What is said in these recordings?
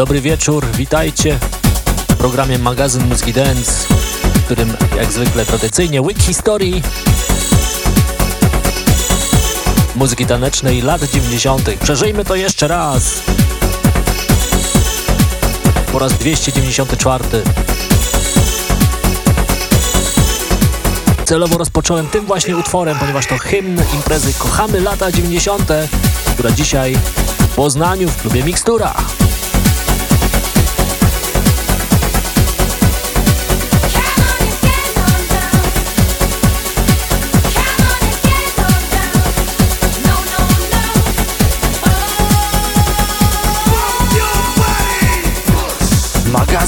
Dobry wieczór, witajcie w programie magazyn Muzyki Dance, w którym jak zwykle tradycyjnie Week Historii muzyki tanecznej lat 90. Przeżyjmy to jeszcze raz. Po raz 294. Celowo rozpocząłem tym właśnie utworem, ponieważ to hymn imprezy Kochamy lata 90., która dzisiaj w Poznaniu w klubie Mikstura.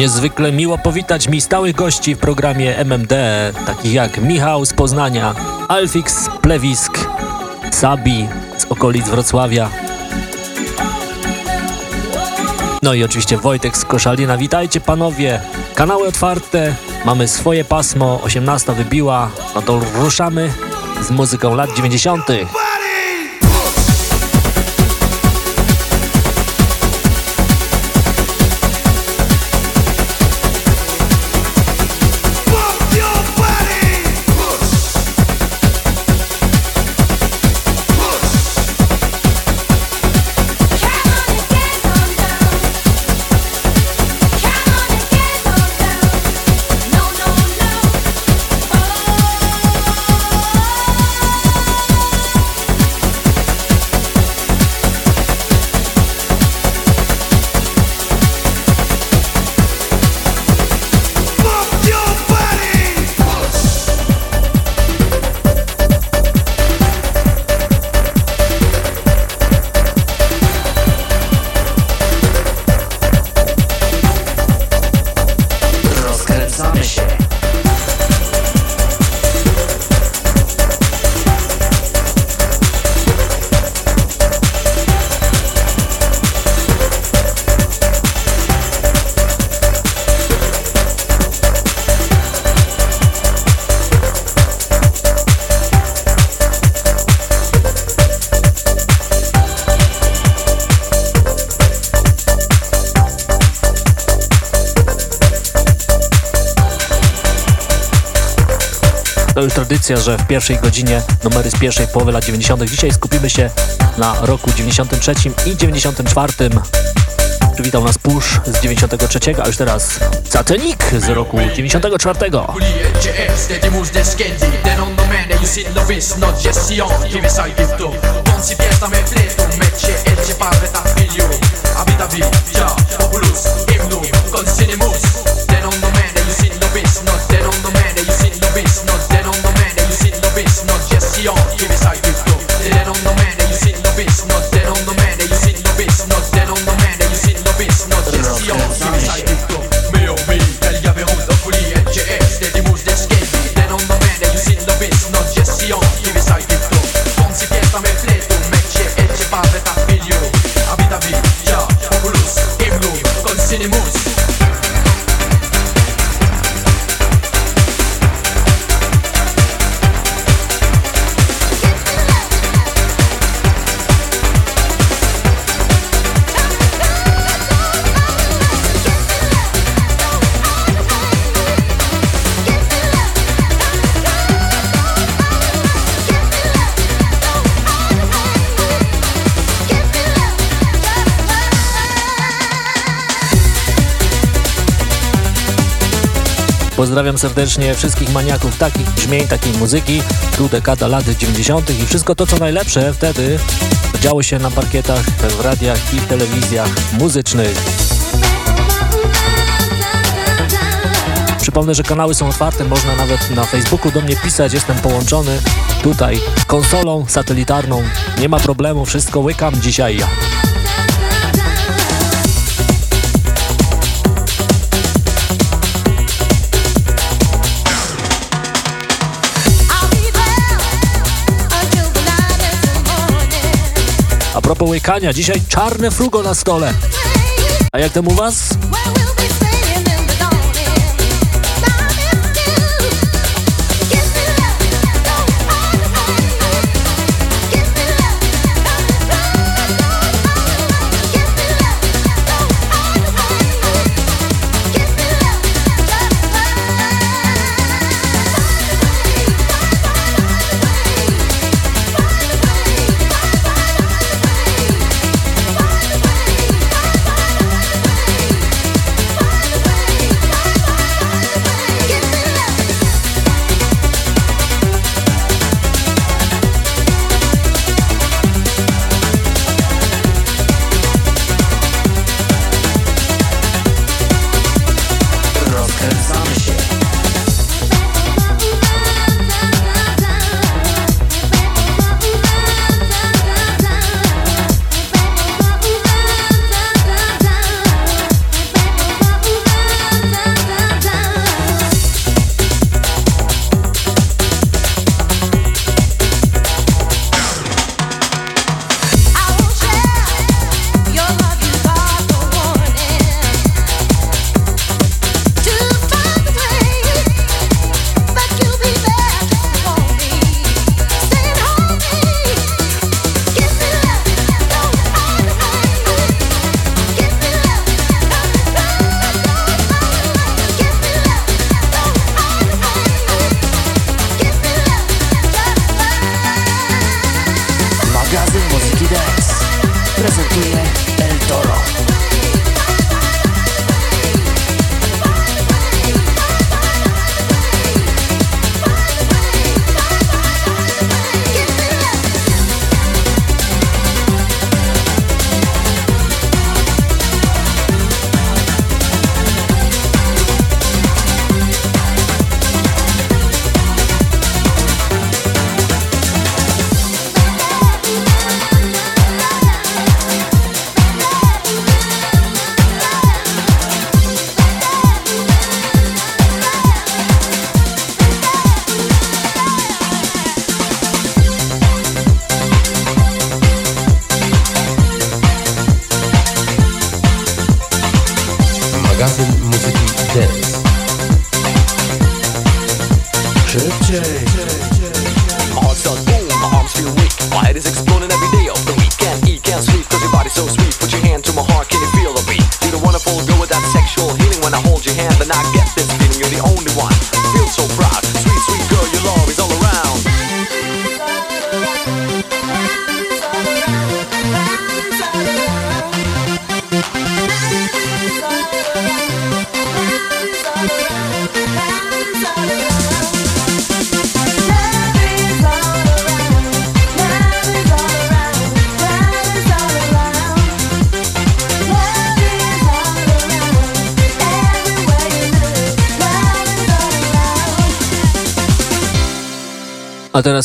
Niezwykle miło powitać mi stałych gości w programie MMD, takich jak Michał z Poznania, Alfix z Plewisk, Sabi z okolic Wrocławia, no i oczywiście Wojtek z Koszalina. Witajcie panowie, kanały otwarte, mamy swoje pasmo, 18 wybiła, no to ruszamy z muzyką lat 90. Tradycja, że w pierwszej godzinie numery z pierwszej połowy lat 90. Dzisiaj skupimy się na roku 93 i 94. Przywitał nas Push z 93, a już teraz Satanik z roku 94. Populus, Himnum, Consinimus Dead Dion, Pozdrawiam serdecznie wszystkich maniaków takich brzmień, takiej muzyki. Tu dekada lat 90. i wszystko to, co najlepsze wtedy działo się na parkietach, w radiach i telewizjach muzycznych. Przypomnę, że kanały są otwarte, można nawet na Facebooku do mnie pisać, jestem połączony tutaj konsolą satelitarną. Nie ma problemu, wszystko łykam dzisiaj. A propos łykania, dzisiaj czarne frugo na stole. A jak tam u was?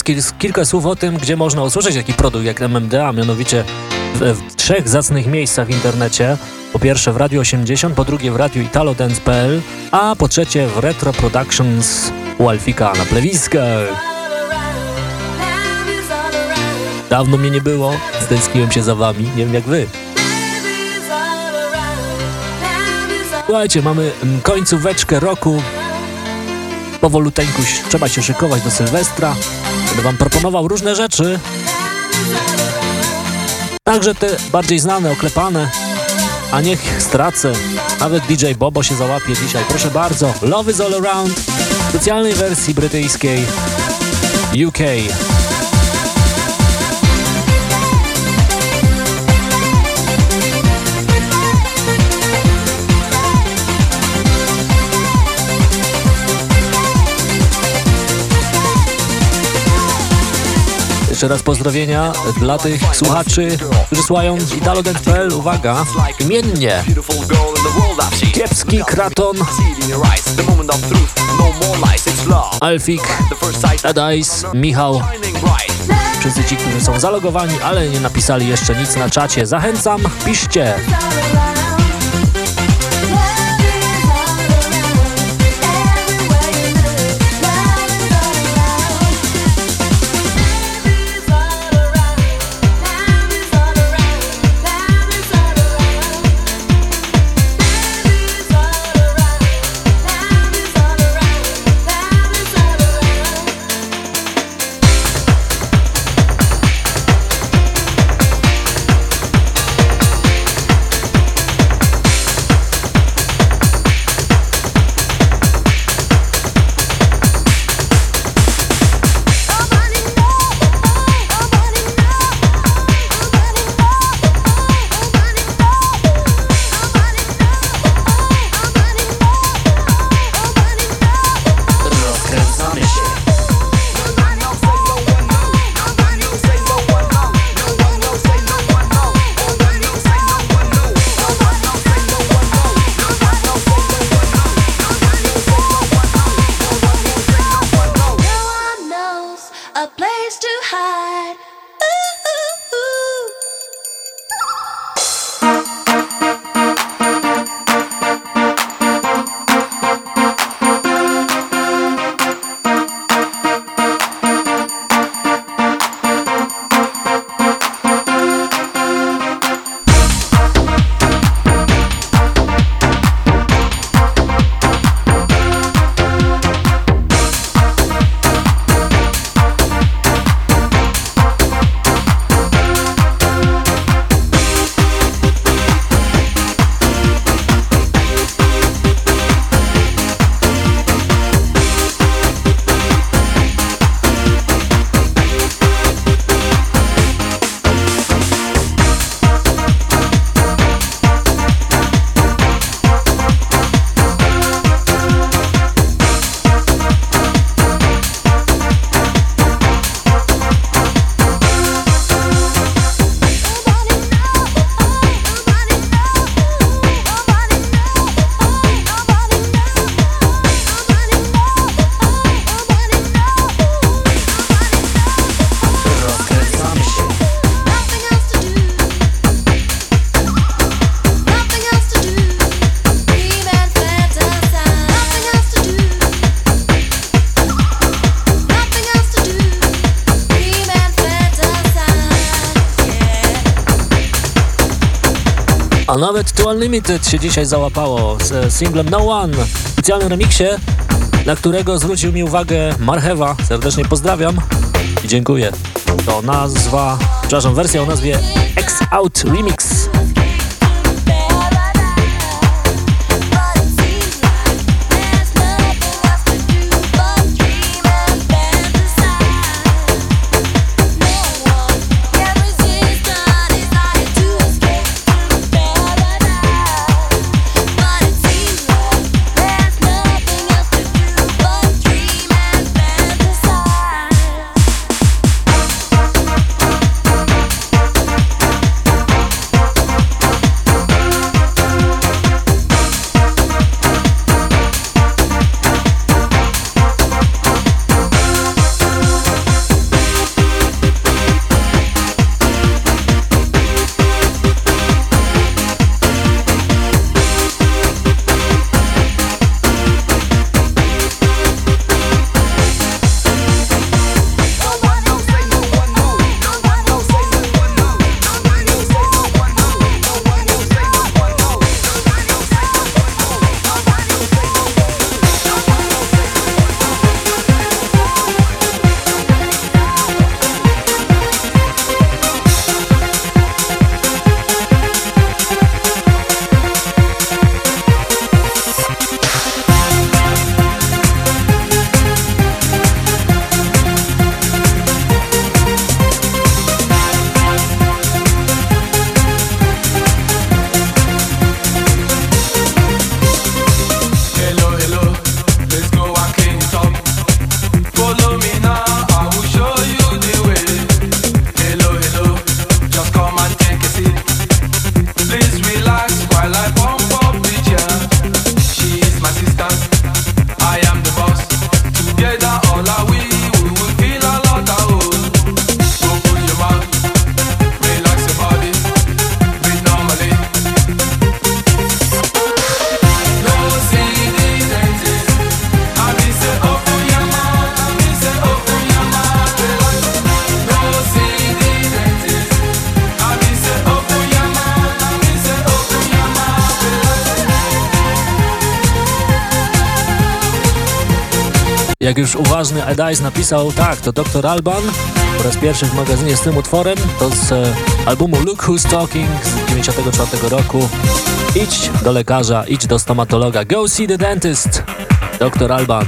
Kil kilka słów o tym, gdzie można usłyszeć taki produkt jak MMDA, mianowicie w, w, trzech zacnych miejscach w internecie. Po pierwsze w Radio 80, po drugie w Radio ItaloDance.pl, a po trzecie w Retro Productions u Alfika na plewiskach. Dawno mnie nie było, stęskniłem się za wami, nie wiem jak wy. Słuchajcie, mamy mm, końcóweczkę roku, powoluteńku trzeba się szykować do Sylwestra. Będę wam proponował różne rzeczy. Także te bardziej znane, oklepane. A niech stracę. Nawet DJ Bobo się załapie dzisiaj. Proszę bardzo. Love is all around. W specjalnej wersji brytyjskiej UK. Jeszcze raz pozdrowienia dla tych słuchaczy, którzy słuchają italodance.pl. Uwaga, imiennie Kiepski Kraton, Alfik, Adais, Michał. Wszyscy ci, którzy są zalogowani, ale nie napisali jeszcze nic na czacie. Zachęcam, piszcie. A nawet To Unlimited się dzisiaj załapało z singlem No One w specjalnym remiksie, na którego zwrócił mi uwagę Marchewa. Serdecznie pozdrawiam i dziękuję. To nazwa, przepraszam, wersja o nazwie X Out Remix. Jak już uważny Edice napisał, tak, to Dr. Alban po raz pierwszy w magazynie z tym utworem, to z e, albumu Look Who's Talking z 94 roku. Idź do lekarza, idź do stomatologa, go see the dentist, Dr. Alban.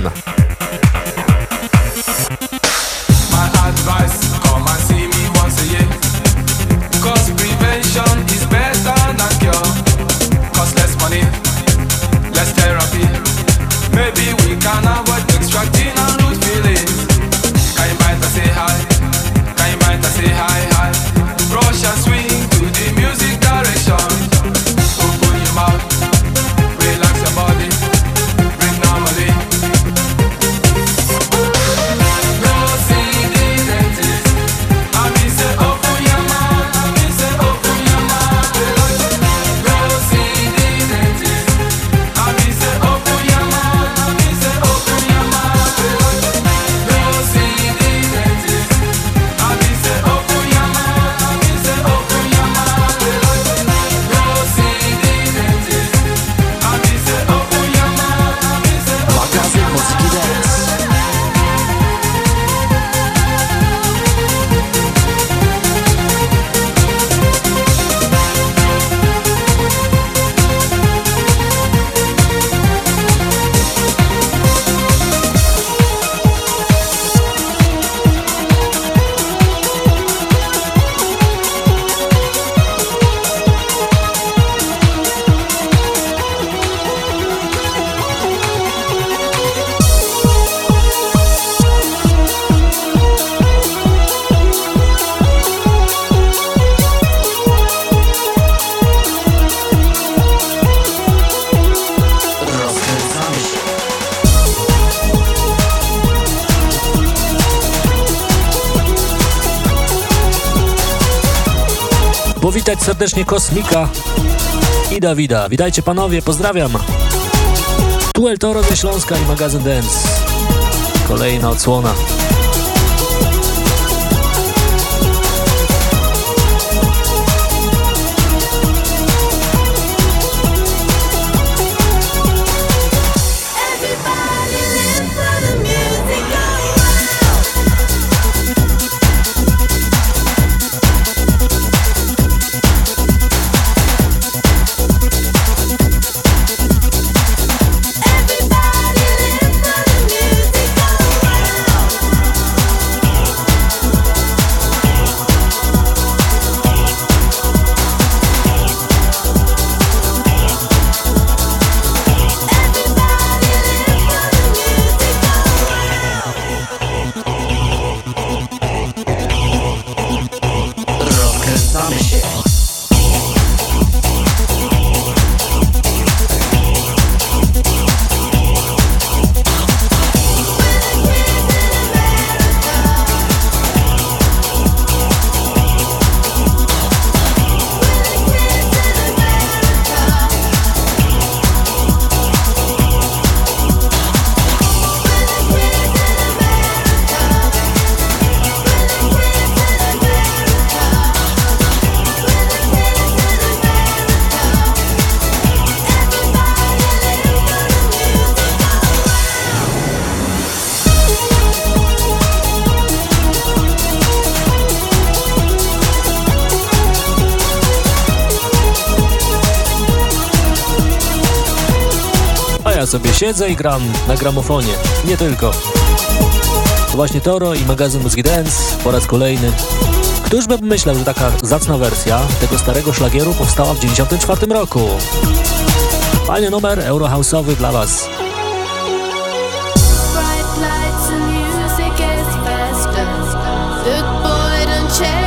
Powitać serdecznie Kosmika i Dawida. Witajcie panowie, pozdrawiam. Tu El Toro ze Śląska i magazyn Dance. Kolejna odsłona. siedzę i gram na gramofonie. Nie tylko. To właśnie Toro i magazyn Muzyki Dance po raz kolejny. Któż by myślał, że taka zacna wersja tego starego szlagieru powstała w 1994 roku? Fajny numer eurohausowy dla Was. Bright lights and music is faster. Good boy, don't.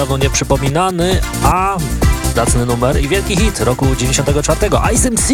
dawno nieprzypominany, a zacny numer i wielki hit roku 94, Ice MC.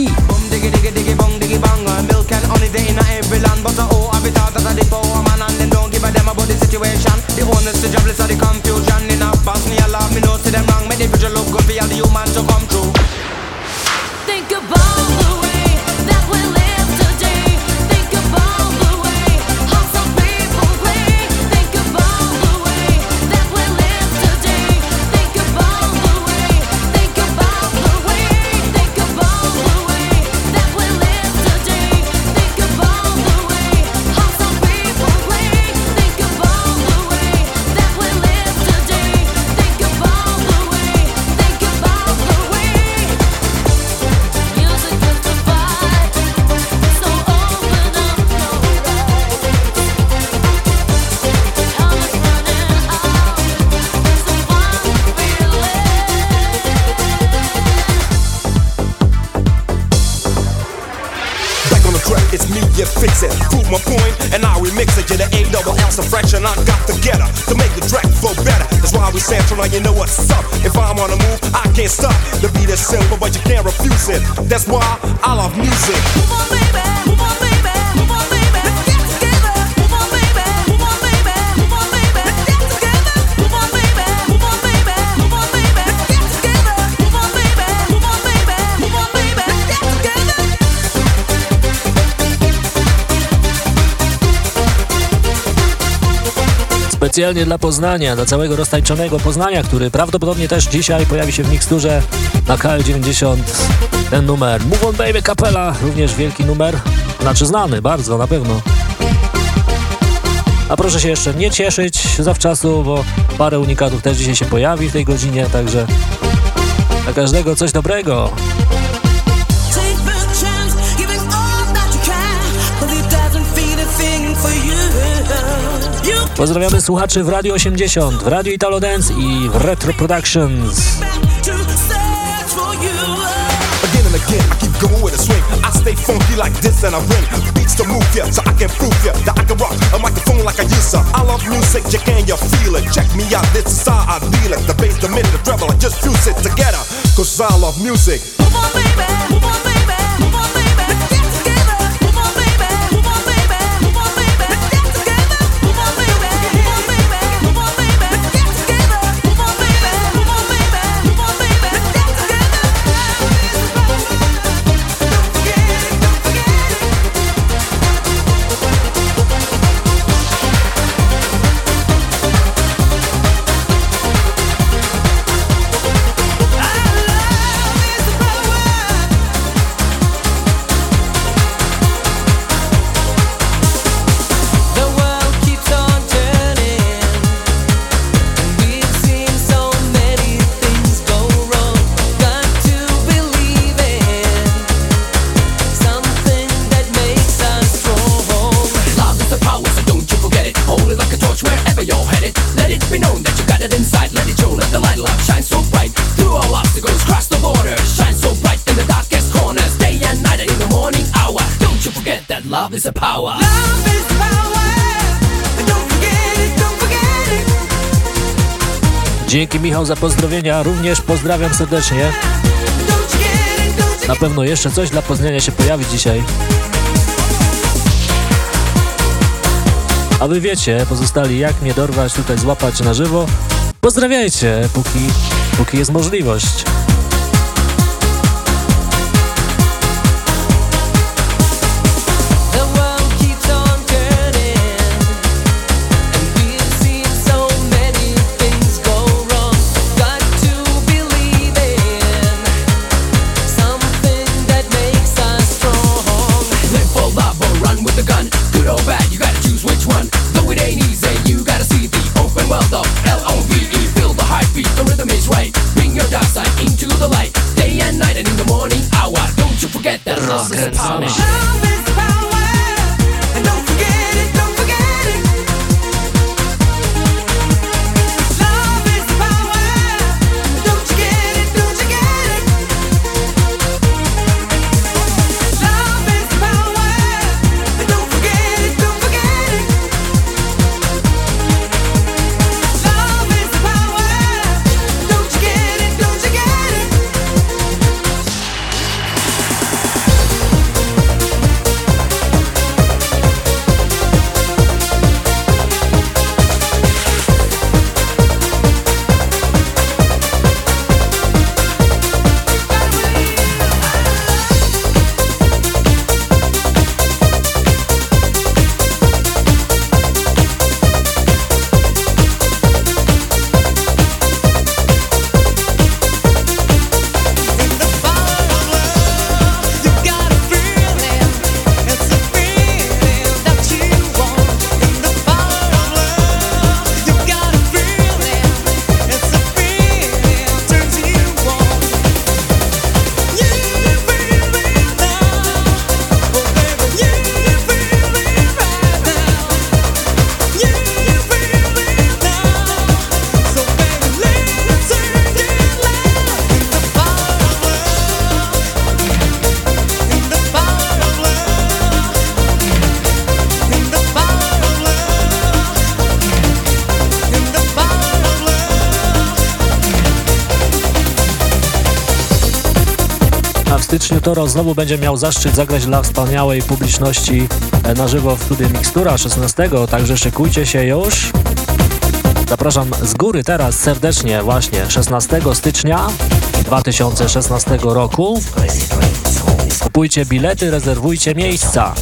specjalnie dla Poznania, dla całego roztańczonego Poznania, który prawdopodobnie też dzisiaj pojawi się w miksturze na KL90. Ten numer Move On Baby Capella, również wielki numer, znaczy znany bardzo na pewno. A proszę się jeszcze nie cieszyć zawczasu, bo parę unikatów też dzisiaj się pojawi w tej godzinie, także dla każdego coś dobrego. Pozdrawiamy słuchaczy w Radio 80, w Radio Italo Dance i w Retro Productions. going with a swing. I stay funky like this and I bring beats to move ya, so I can prove ya that I can rock a microphone like to. I love music, you can, you feel it. Check me out, this is how I deal it. The bass, the minute, the treble, I just fuse it together, cause I love music. Move on, baby, move on. Michał za pozdrowienia, również pozdrawiam serdecznie. Na pewno jeszcze coś dla Poznania się pojawi dzisiaj. A wy wiecie, pozostali, jak mnie dorwać, tutaj złapać na żywo. Pozdrawiajcie, póki, póki jest możliwość. styczniu Toro znowu będzie miał zaszczyt zagrać dla wspaniałej publiczności e, na żywo w studiu Mixtura 16, także szykujcie się już. Zapraszam z góry teraz serdecznie właśnie 16 stycznia 2016 roku. Kupujcie bilety, rezerwujcie miejsca.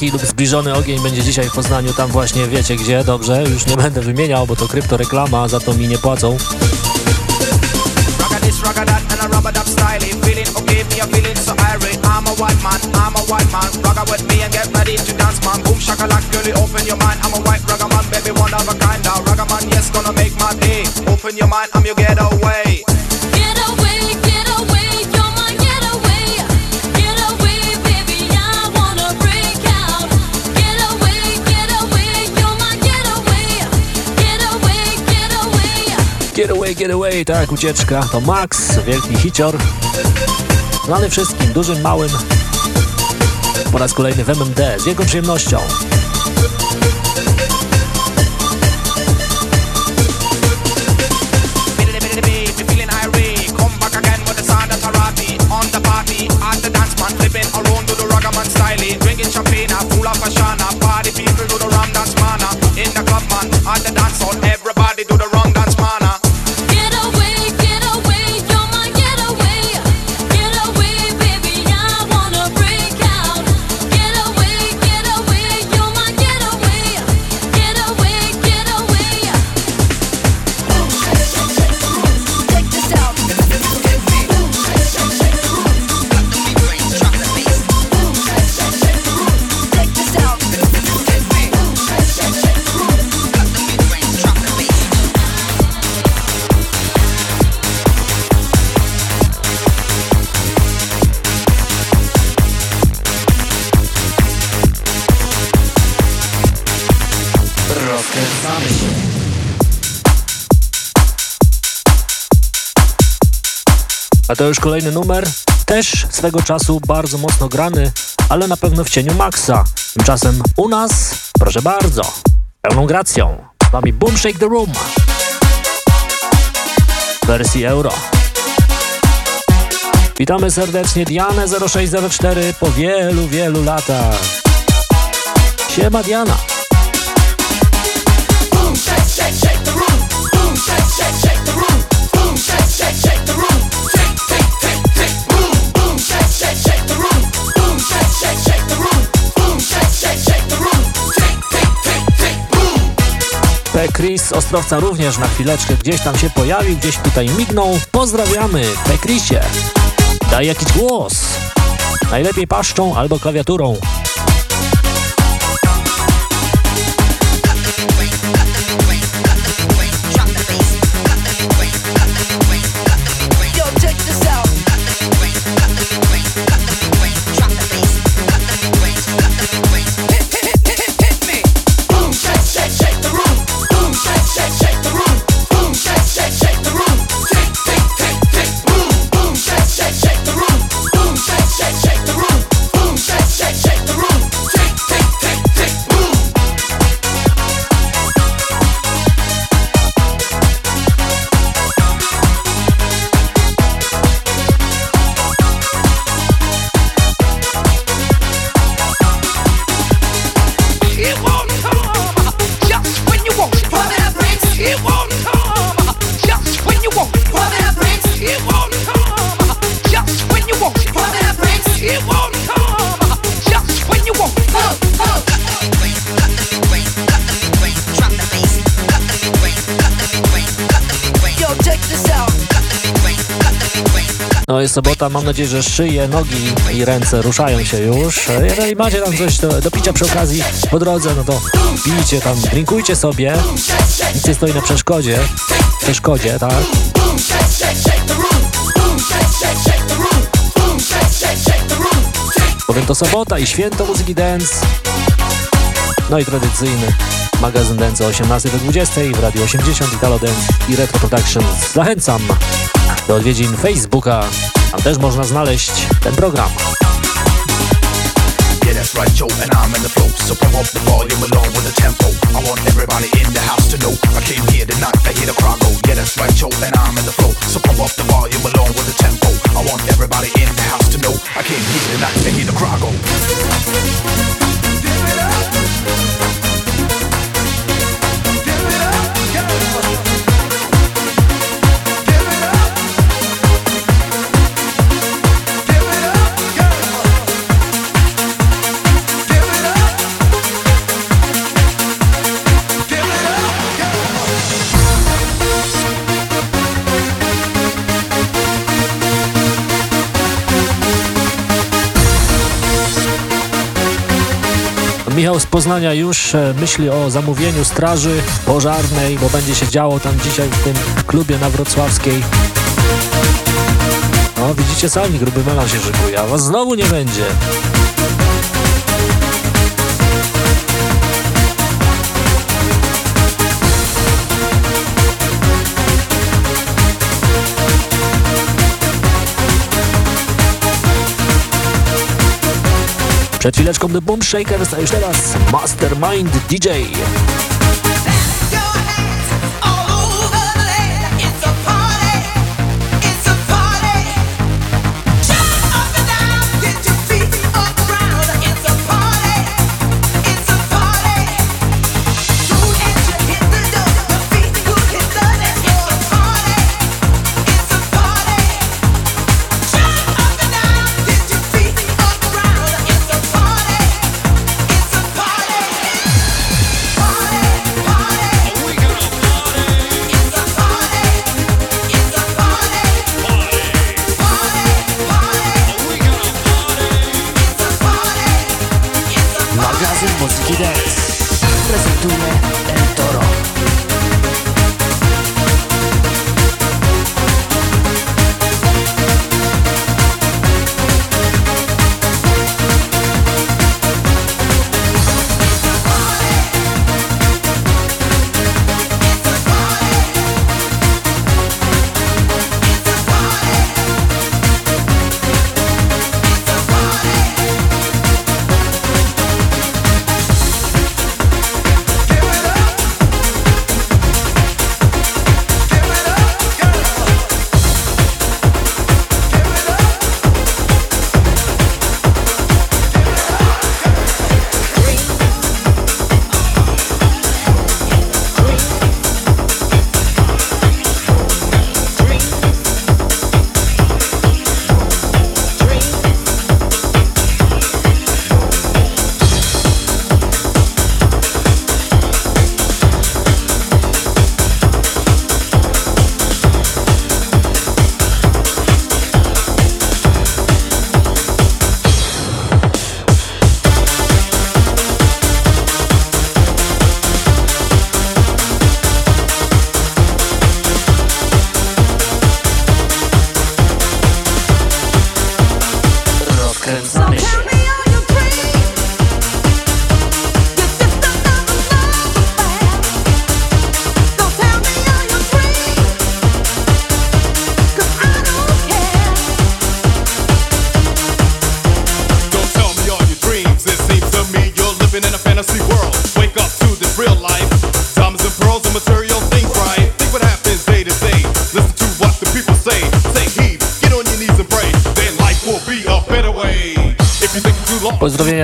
taki lub zbliżony ogień będzie dzisiaj w Poznaniu, tam właśnie wiecie gdzie, dobrze, już nie będę wymieniał, bo to kryptoreklama, za to mi nie płacą. I'm and tak, ucieczka. To Max, wielki hicior. Znany wszystkim, dużym, małym. Po raz kolejny w MMD, z jego przyjemnością. To już kolejny numer, też swego czasu bardzo mocno grany, ale na pewno w cieniu Maxa. Tymczasem u nas, proszę bardzo, pełną gracją. Z wami Boom Shake the Room. W wersji euro. Witamy serdecznie Dianę 0604 po wielu, wielu latach. Siema Diana. P. Chris Ostrowca również na chwileczkę gdzieś tam się pojawił, gdzieś tutaj mignął. Pozdrawiamy, P. Chrisie. Daj jakiś głos. Najlepiej paszczą albo klawiaturą. Sobota, mam nadzieję, że szyje, nogi i ręce ruszają się już. Jeżeli macie tam coś do, do picia przy okazji po drodze, no to pijcie tam, drinkujcie sobie. Nic nie stoi na przeszkodzie. Przeszkodzie, tak? Bowiem to sobota i święto muzyki dance. No i tradycyjny magazyn dance o 18 do 20 w Radio 80 Italo Dance i Retro Productions. Zachęcam do odwiedzin Facebooka. Tam też można znaleźć ten program. Right, Joe, and I'm in the flow. So pump up the volume along with the tempo. I want everybody in the house to know I came here to hear the crowd go. Yeah, that's right, Joe, and I'm in the flow. So pump up the volume along with the tempo. I want everybody in the house to know I came here to hear the crowd go. Michał z Poznania już e, myśli o zamówieniu straży pożarnej, bo będzie się działo tam dzisiaj w tym klubie na Wrocławskiej. No, widzicie sami, gruby melan się szykuje, a was znowu nie będzie. Przed chwileczką The Boom shaker, a już teraz Mastermind DJ.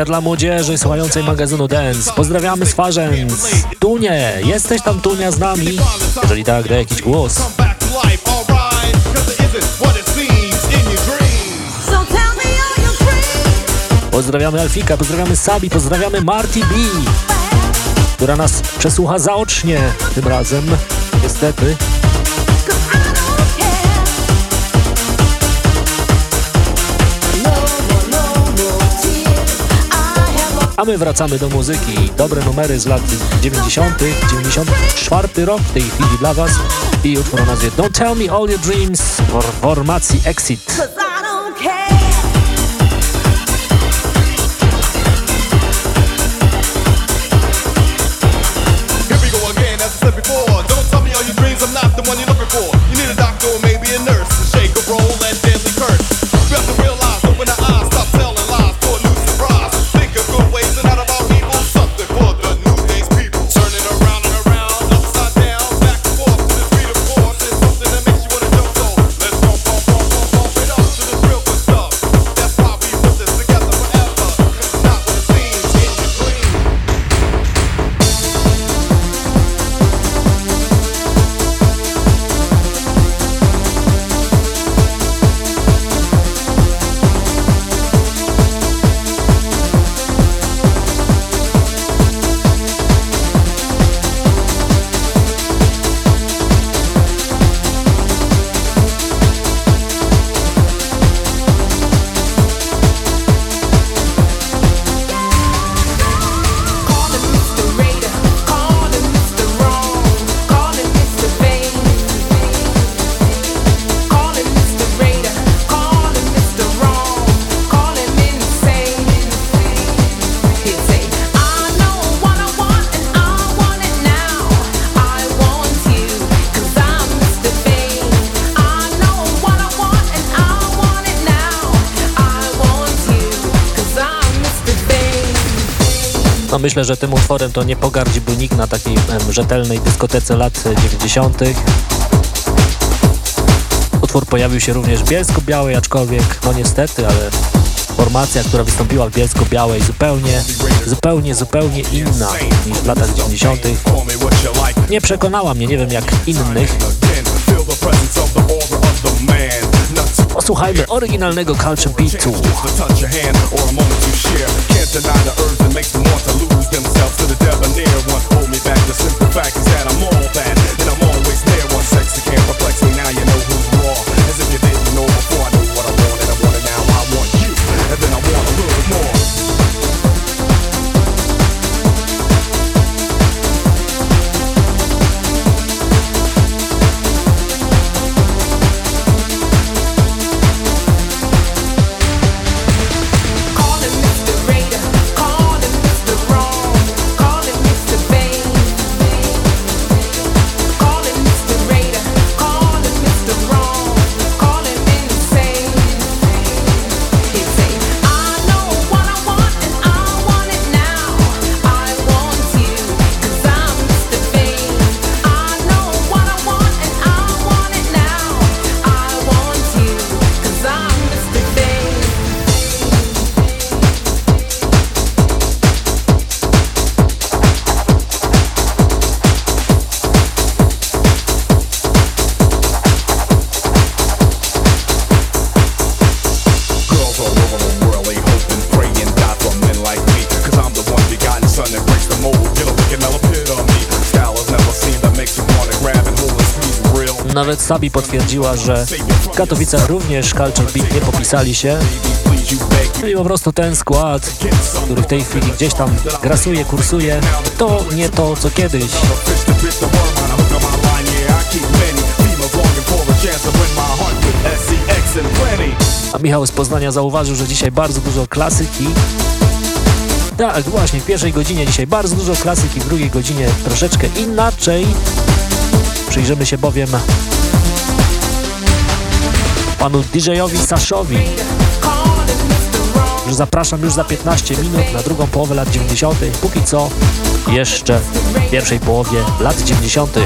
dla młodzieży słuchającej magazynu Dance. Pozdrawiamy z Farzens. Tunie, jesteś tam Tunia z nami? Jeżeli tak, daj jakiś głos. Pozdrawiamy Alfika, pozdrawiamy Sabi, pozdrawiamy Marty B, która nas przesłucha zaocznie tym razem, niestety. a my wracamy do muzyki. Dobre numery z lat 90., 94 rok w tej chwili dla Was i utwór o nazwie Don't Tell Me All Your Dreams w formacji Exit. Myślę, że tym utworem to nie pogardziłby nikt na takiej em, rzetelnej dyskotece lat 90. Utwór pojawił się również w Bielsko-Białej, aczkolwiek, no niestety, ale formacja, która wystąpiła w Bielsko-Białej zupełnie, zupełnie, zupełnie inna niż w latach 90. Nie przekonała mnie, nie wiem jak innych. Posłuchajmy oryginalnego Culture Beatu. Deny the urge that makes them want to lose themselves to the debonair one. Hold me back, the simple fact is that I'm all Nawet Sabi potwierdziła, że w Katowicach również Culture Beat nie popisali się. Czyli po prostu ten skład, który w tej chwili gdzieś tam grasuje, kursuje, to nie to co kiedyś. A Michał z Poznania zauważył, że dzisiaj bardzo dużo klasyki. Tak, właśnie, w pierwszej godzinie dzisiaj bardzo dużo klasyki, w drugiej godzinie troszeczkę inaczej. Przyjrzymy się bowiem panu DJ-owi Saszowi. Zapraszam już za 15 minut na drugą połowę lat 90. Póki co jeszcze w pierwszej połowie lat 90.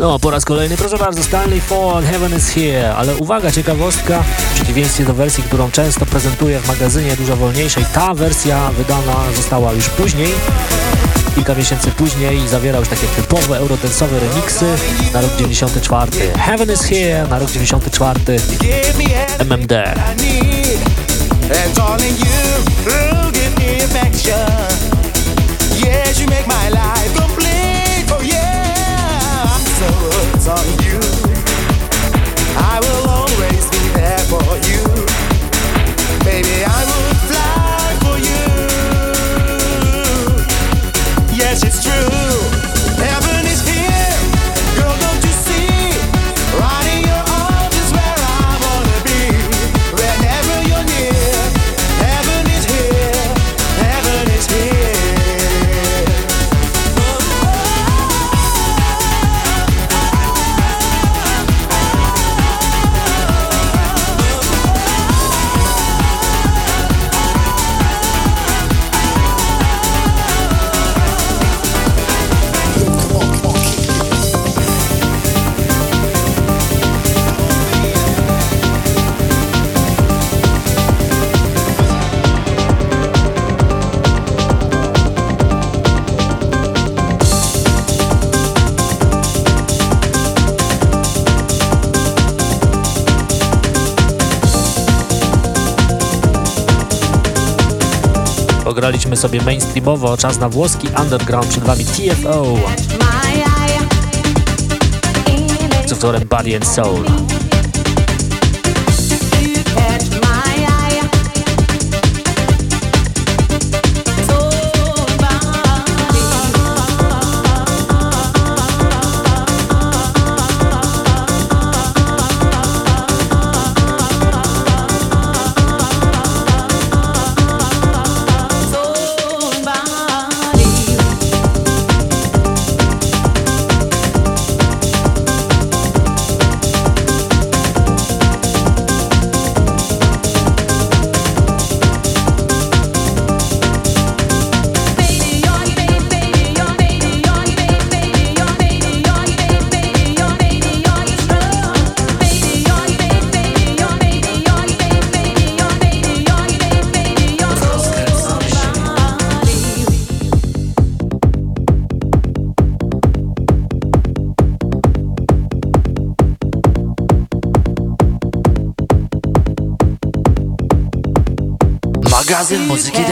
No, po raz kolejny, proszę bardzo, Stanley Ford, Heaven is Here, ale uwaga, ciekawostka, w przeciwieństwie do wersji, którą często prezentuję w magazynie dużo wolniejszej, ta wersja wydana została już później, kilka miesięcy później i zawiera już takie typowe eurodensowe remixy na rok 94. Heaven is Here na rok 94, MMD. Will give me affection. It's true. Pograliśmy sobie mainstreamowo, czas na włoski underground, przed wami TFO z utworem Body and Soul. Magazyn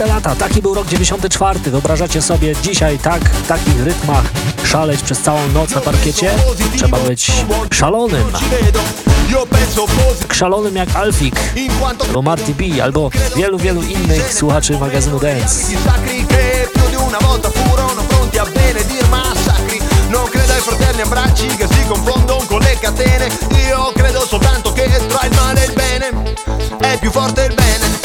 te lata, taki był rok 94. Wyobrażacie sobie dzisiaj tak, w takich rytmach szaleć przez całą noc na parkiecie? Trzeba być szalonym. Tak szalonym jak Alfik, albo Marty B, albo wielu, wielu innych słuchaczy magazynu Dance. Non credo ai fraterni abbracci che si confondono con le catene Io credo soltanto che tra il male e il bene È più forte il bene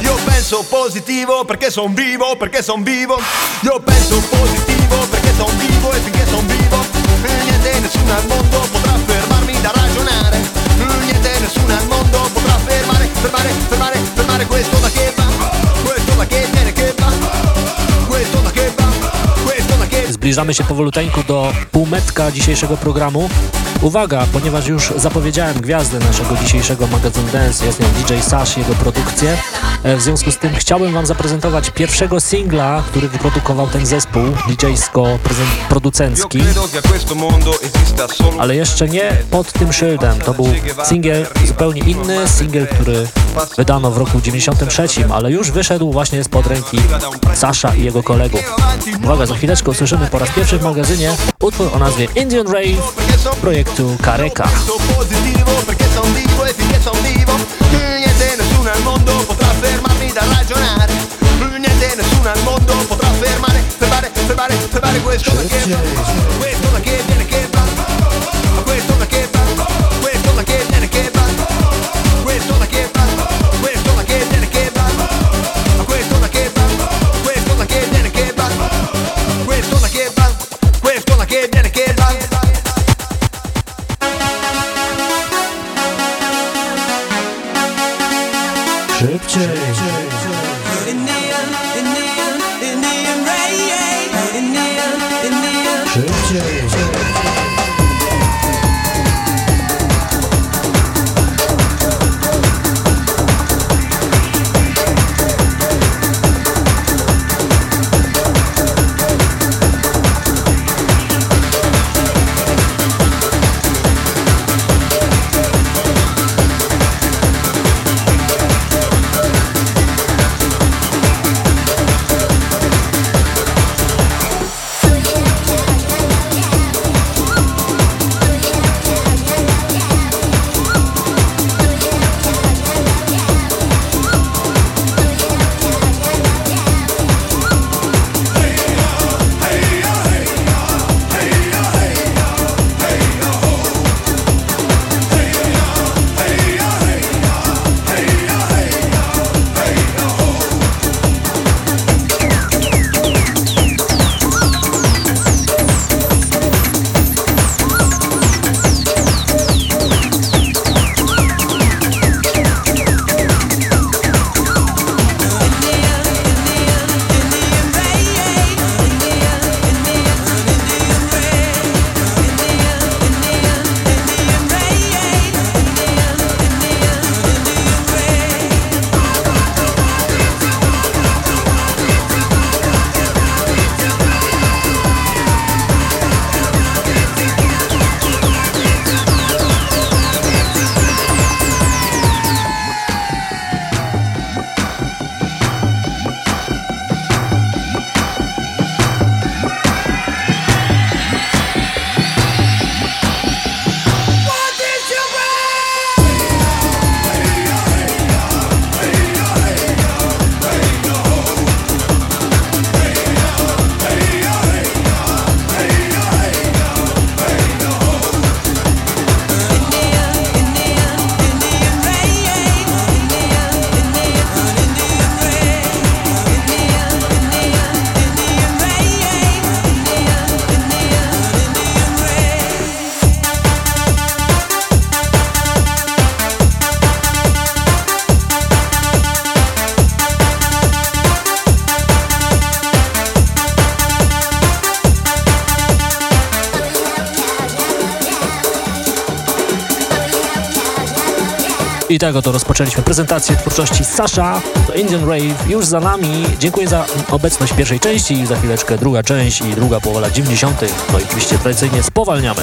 Io penso positivo perché son vivo, perché son vivo. Io penso positivo perché son vivo e finché son vivo eh, Niente nessuno al mondo potrà fermarmi da ragionare. Eh, Niente nessuno al mondo potrà fermare, fermare, fermare, fermare Questo Zbliżamy się powoluteńku do półmetka dzisiejszego programu. Uwaga, ponieważ już zapowiedziałem gwiazdę naszego dzisiejszego magazyn Dance, jest nią DJ Sash, jego produkcję. E, W związku z tym chciałbym Wam zaprezentować pierwszego singla, który wyprodukował ten zespół DJ-sko-producencki. Ale jeszcze nie pod tym szyldem. To był singiel zupełnie inny, singiel, który wydano w roku 93, ale już wyszedł właśnie spod ręki Sasha i jego kolegów. Uwaga, za chwileczkę usłyszymy po raz pierwszy w magazynie utwór o nazwie Indian Rave projektu Kareka. I tak oto rozpoczęliśmy prezentację twórczości Sasha. To Indian Rave już za nami. Dziękuję za obecność pierwszej części. Za chwileczkę druga część i druga połowa lat 90. No i oczywiście tradycyjnie spowalniamy.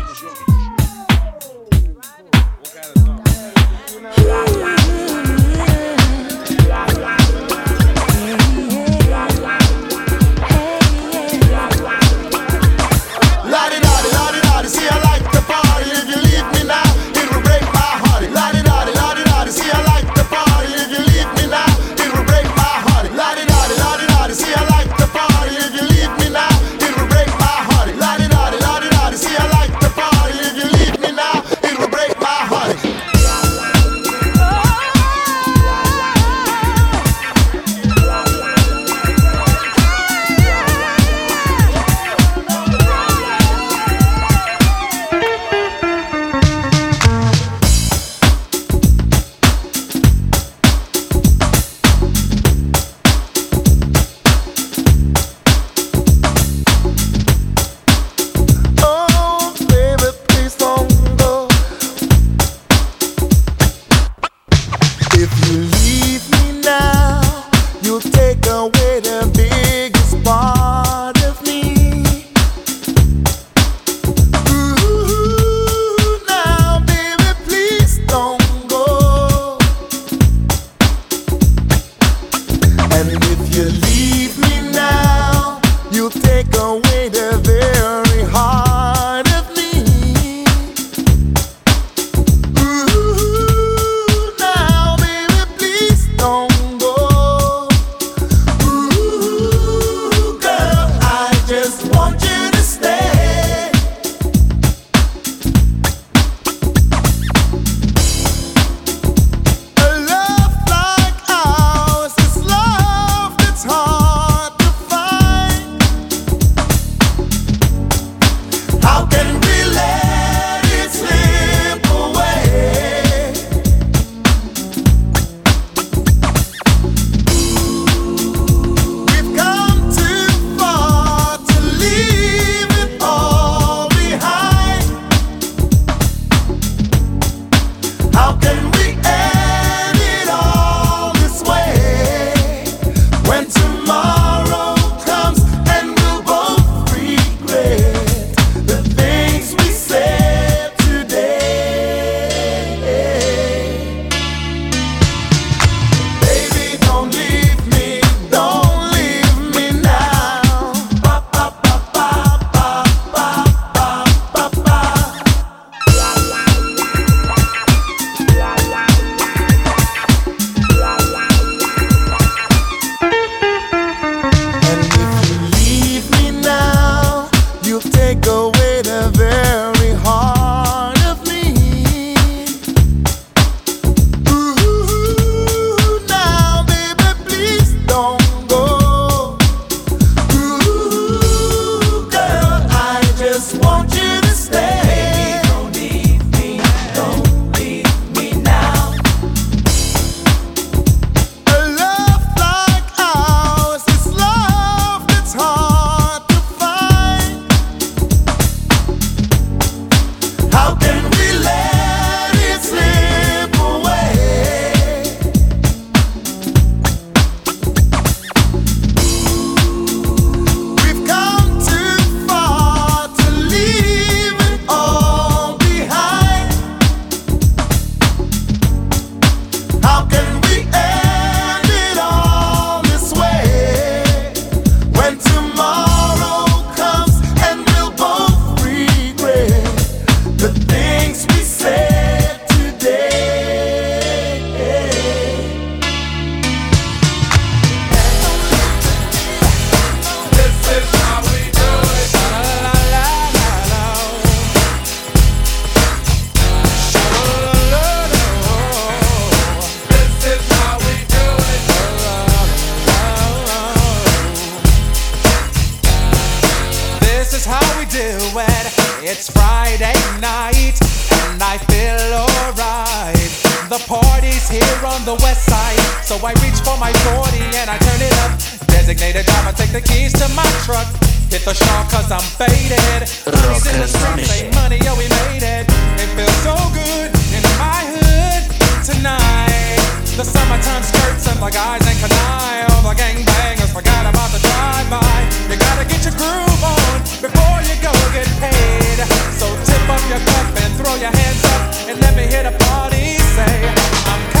here on the west side. So I reach for my 40 and I turn it up. Designated driver, take the keys to my truck. Hit the shop cause I'm faded. Money's in the streets, make money, yo, we made it. It feels so good in my hood tonight. The summertime skirts and the guys in canine. All the gangbangers forgot about the drive-by. You gotta get your groove on before you go get paid. So tip up your cup and throw your hands up and let me hear the party say, I'm coming.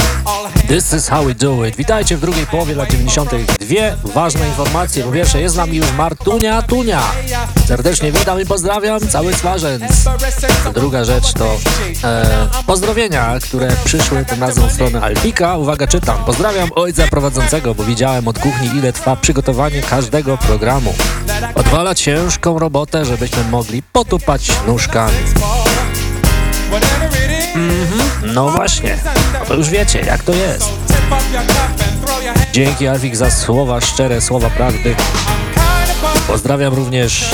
This is how we do it. Witajcie w drugiej połowie lat 90. Dwie ważne informacje. Po pierwsze, jest z nami już Martunia Tunia. Serdecznie witam i pozdrawiam cały Swarzędz. Druga rzecz to e, pozdrowienia, które przyszły tym razem w stronę Alpika. Uwaga, czytam. Pozdrawiam ojca prowadzącego, bo widziałem od kuchni, ile trwa przygotowanie każdego programu. Odwala ciężką robotę, żebyśmy mogli potupać nóżkami. Mhm, no właśnie, to już wiecie, jak to jest. Dzięki Alfik za słowa szczere, słowa prawdy. Pozdrawiam również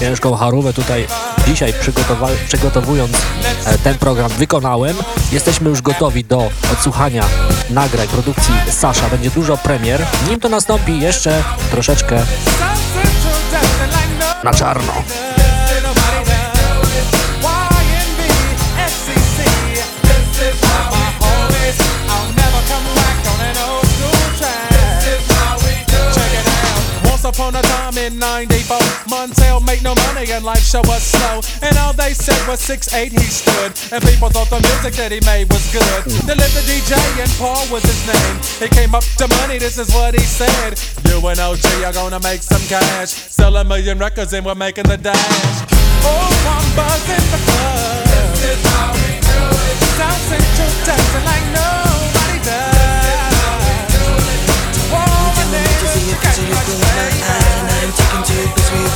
ciężką charówę tutaj dzisiaj przygotowując e, ten program wykonałem. Jesteśmy już gotowi do odsłuchania nagrań produkcji Sasza. Będzie dużo premier. Nim to nastąpi jeszcze troszeczkę na czarno. In 94, Montel made no money and life show was slow. And all they said was 6'8 he stood. And people thought the music that he made was good. The DJ and Paul was his name. He came up to money, this is what he said. You and OG are gonna make some cash. Sell a million records and we're making the dash. Oh, I'm buzzing the club. This is how we do it. South Central dancing like nobody My and I'm to we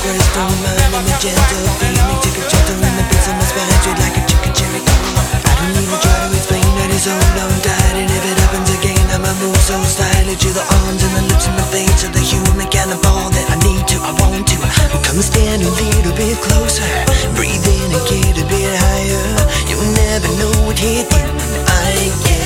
mind a gentle feeling a in my spine like a chicken cherry I don't even try to explain that it's if it happens again I'ma move so stylish To the arms and the lips and the face the human that I need to, I want to Come stand a little bit closer Breathe in and get a bit higher. You'll never know what hit you. I get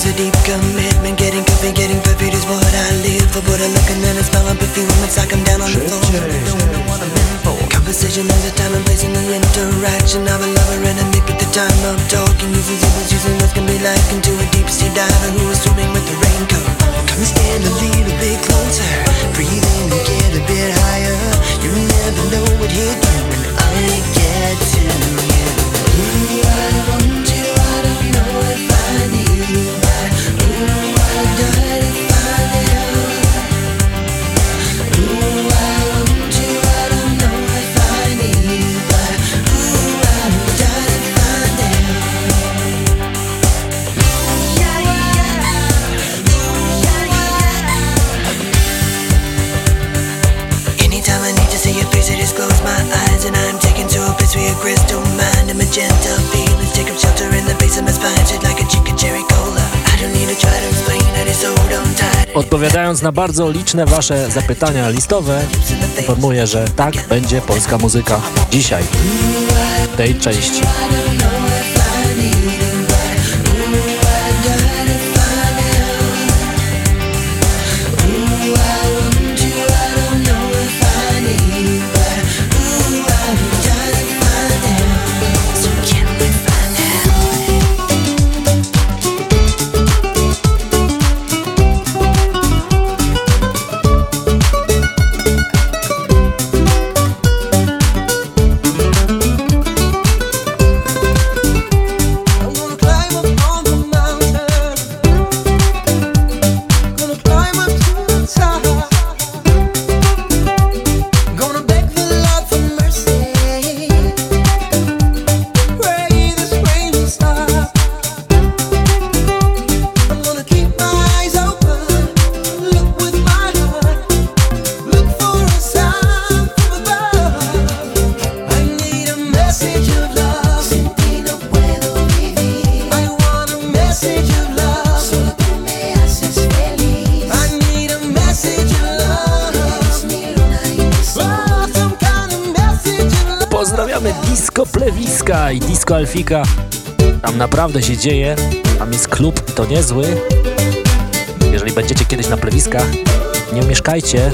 endorses a deep commitment. Getting coffee, getting perfect is what I live for. But I look and then I smell a perfume. It's like I'm down on the floor. Don't know what I'm in for. Conversation, there's a time and place and an interaction. I'm a lover and a nip at the time of talking. Using symbols, using what's can be like into a deep sea diver who is swimming with the raincoat. Come stand a little bit closer. Breathe in and get a bit higher. You never know what hit you Na bardzo liczne Wasze zapytania listowe, informuję, że tak będzie polska muzyka dzisiaj, w tej części. naprawdę się dzieje. Tam jest klub, to niezły. Jeżeli będziecie kiedyś na plewiskach, nie mieszkajcie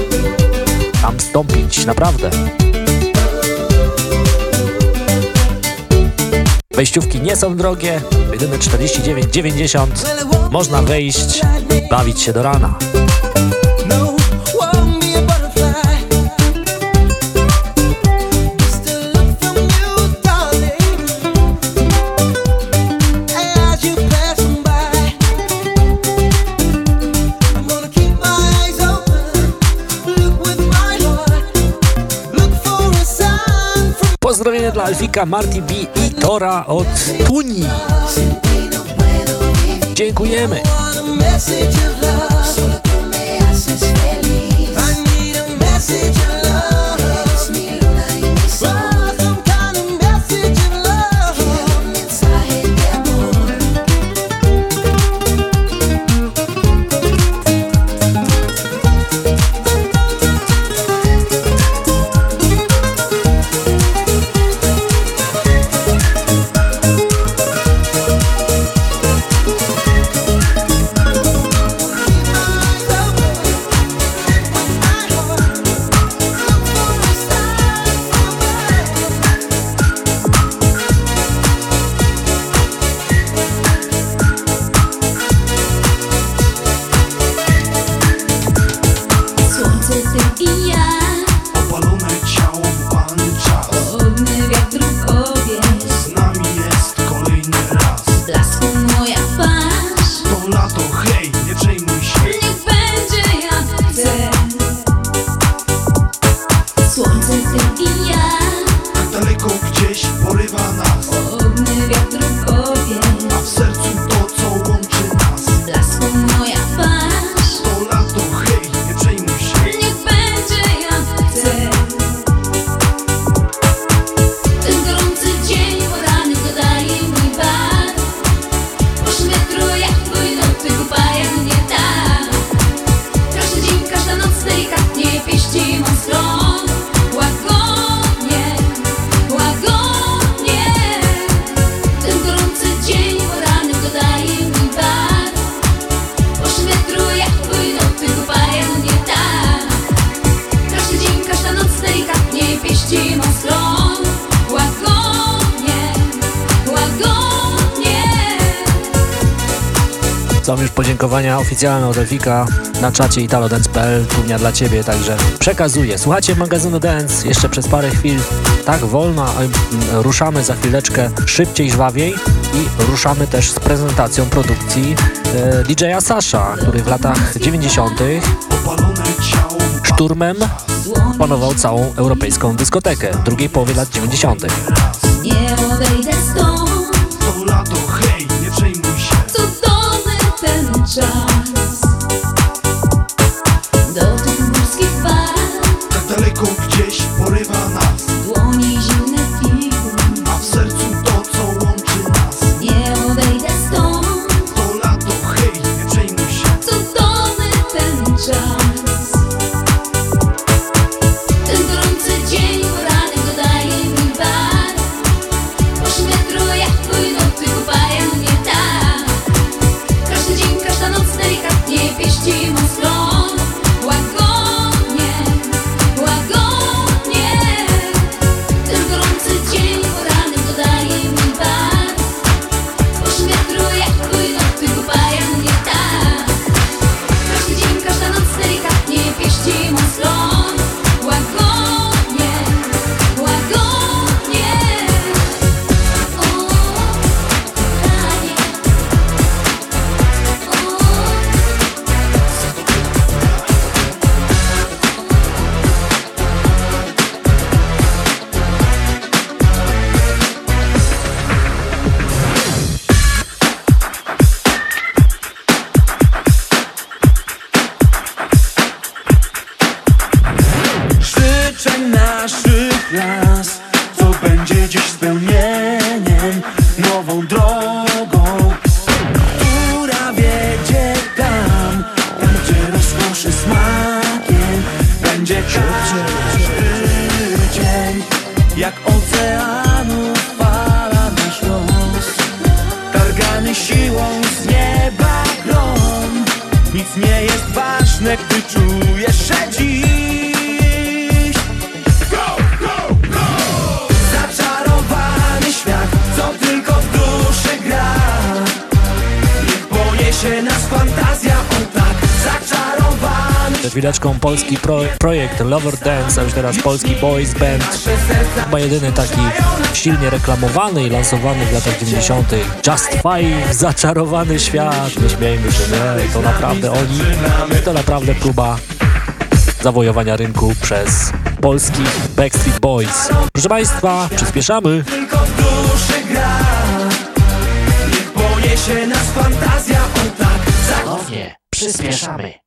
tam stąpić, naprawdę. Wejściówki nie są drogie, jedyne 49,90. Można wejść, bawić się do rana. Pacyfika, Marty B i Tora od Tuni. Dziękujemy. oficjalna od Elfika na czacie italodance.pl dnia dla Ciebie, także przekazuję. Słuchacie magazynu Dance jeszcze przez parę chwil, tak wolno, mm, ruszamy za chwileczkę szybciej, żwawiej i ruszamy też z prezentacją produkcji e, DJ-a Sasha, który w latach 90. szturmem panował całą europejską dyskotekę w drugiej połowie lat 90. teraz polski boys band. Chyba jedyny taki silnie reklamowany i lansowany w latach 90. Just Five, zaczarowany świat. Nie śmiejmy się, nie, to naprawdę oni, to naprawdę próba zawojowania rynku przez polskich Backstreet Boys. Proszę Państwa, przyspieszamy. tylko w duszy gra Niech poniesie nas fantazja, o tak Ponownie, przyspieszamy.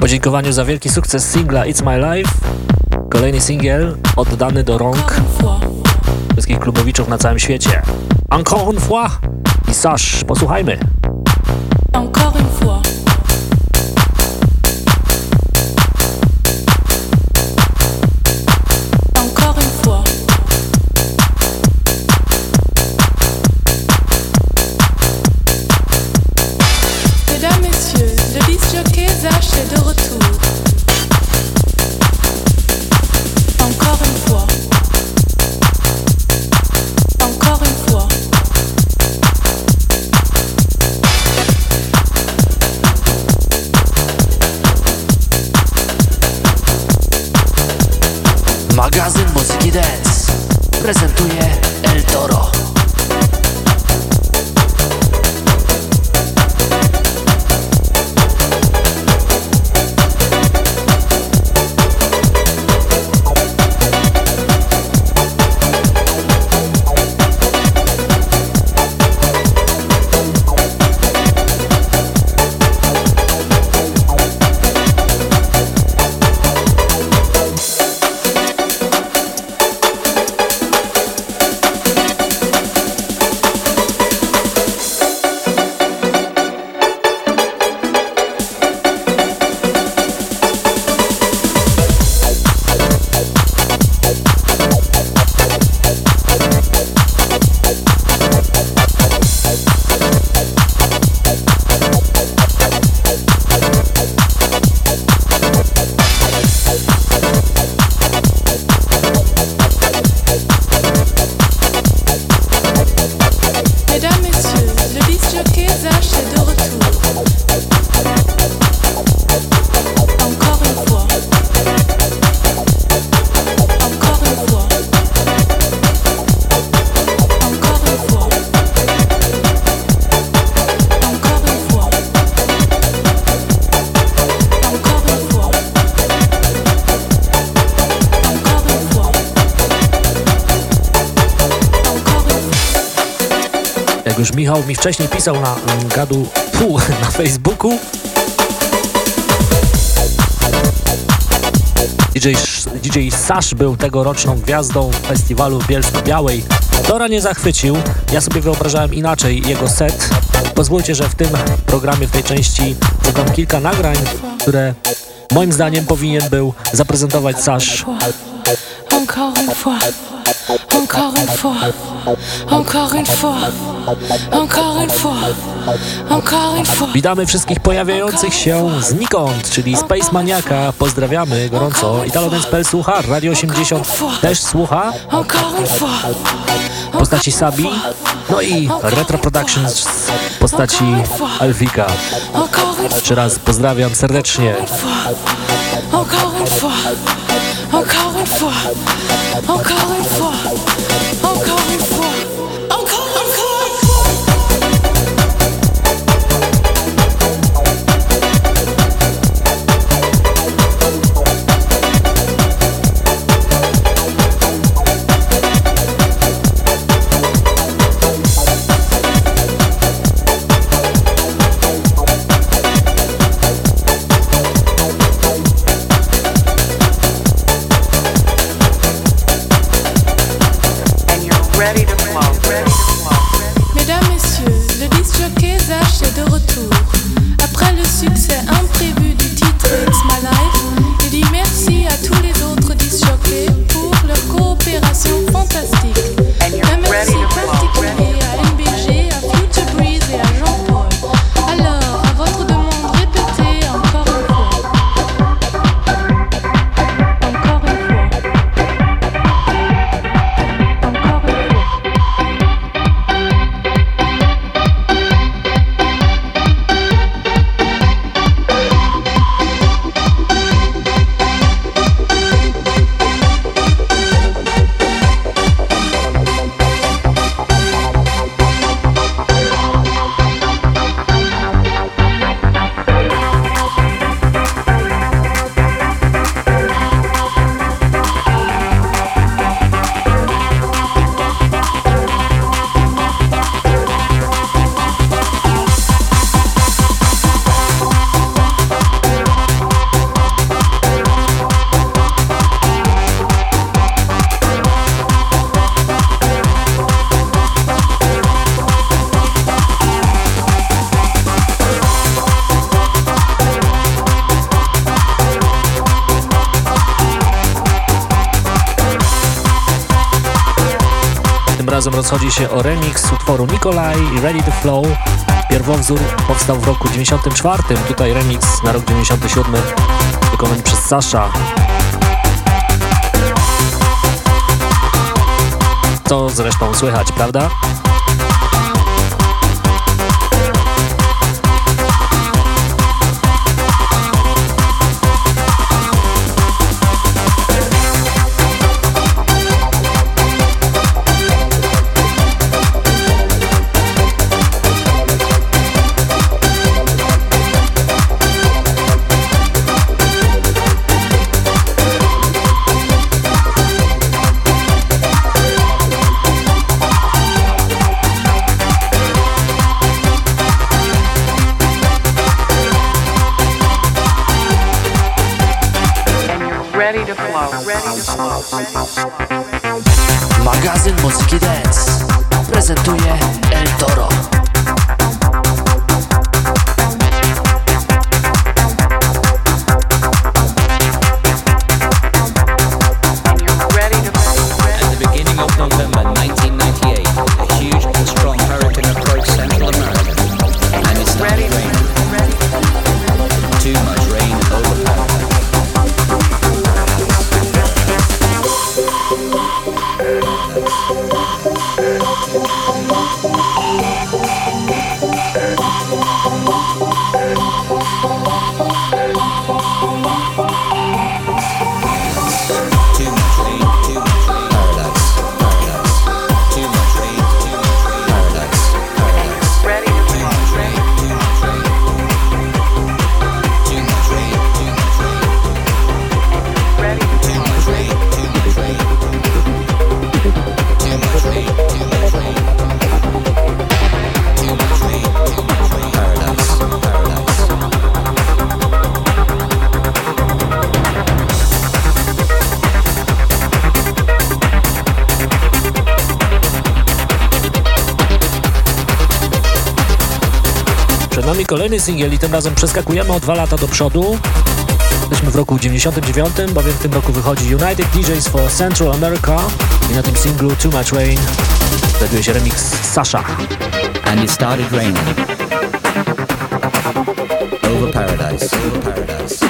Podziękowaniu za wielki sukces singla It's My Life, kolejny singiel oddany do rąk wszystkich klubowiczów na całym świecie. Encore une fois i Sash, posłuchajmy. Encore Michał mi wcześniej pisał na mm, gadu, fu, na Facebooku, DJ, DJ Sash był tegoroczną gwiazdą festiwalu w Bielsko-Białej. Dora nie zachwycił, ja sobie wyobrażałem inaczej jego set. Pozwólcie, że w tym programie, w tej części zagram kilka nagrań, które moim zdaniem powinien był zaprezentować Sash. Encore une fois. Encore une fois. Encore une fois. Witamy wszystkich pojawiających się znikąd, czyli Space Maniaka. Pozdrawiamy gorąco. Italo Dance.pl słucha, Radio 80 też słucha. Postaci Sabi, no i Retro Productions w postaci Alfika. Jeszcze raz pozdrawiam serdecznie. Encore une fois. Encore une fois. Encore une fois. Się o remix utworu Nikolai i Ready to Flow. Pierwowzór powstał w roku 94, tutaj remix na rok 97 wykonany przez Sasha. To zresztą słychać, prawda? Kolejny singiel i tym razem przeskakujemy o dwa lata do przodu. Jesteśmy w roku 99, bowiem w tym roku wychodzi United DJs for Central America i na tym singlu Too Much Rain znajduje się remix Sasha. And it started raining. Over paradise. Over paradise.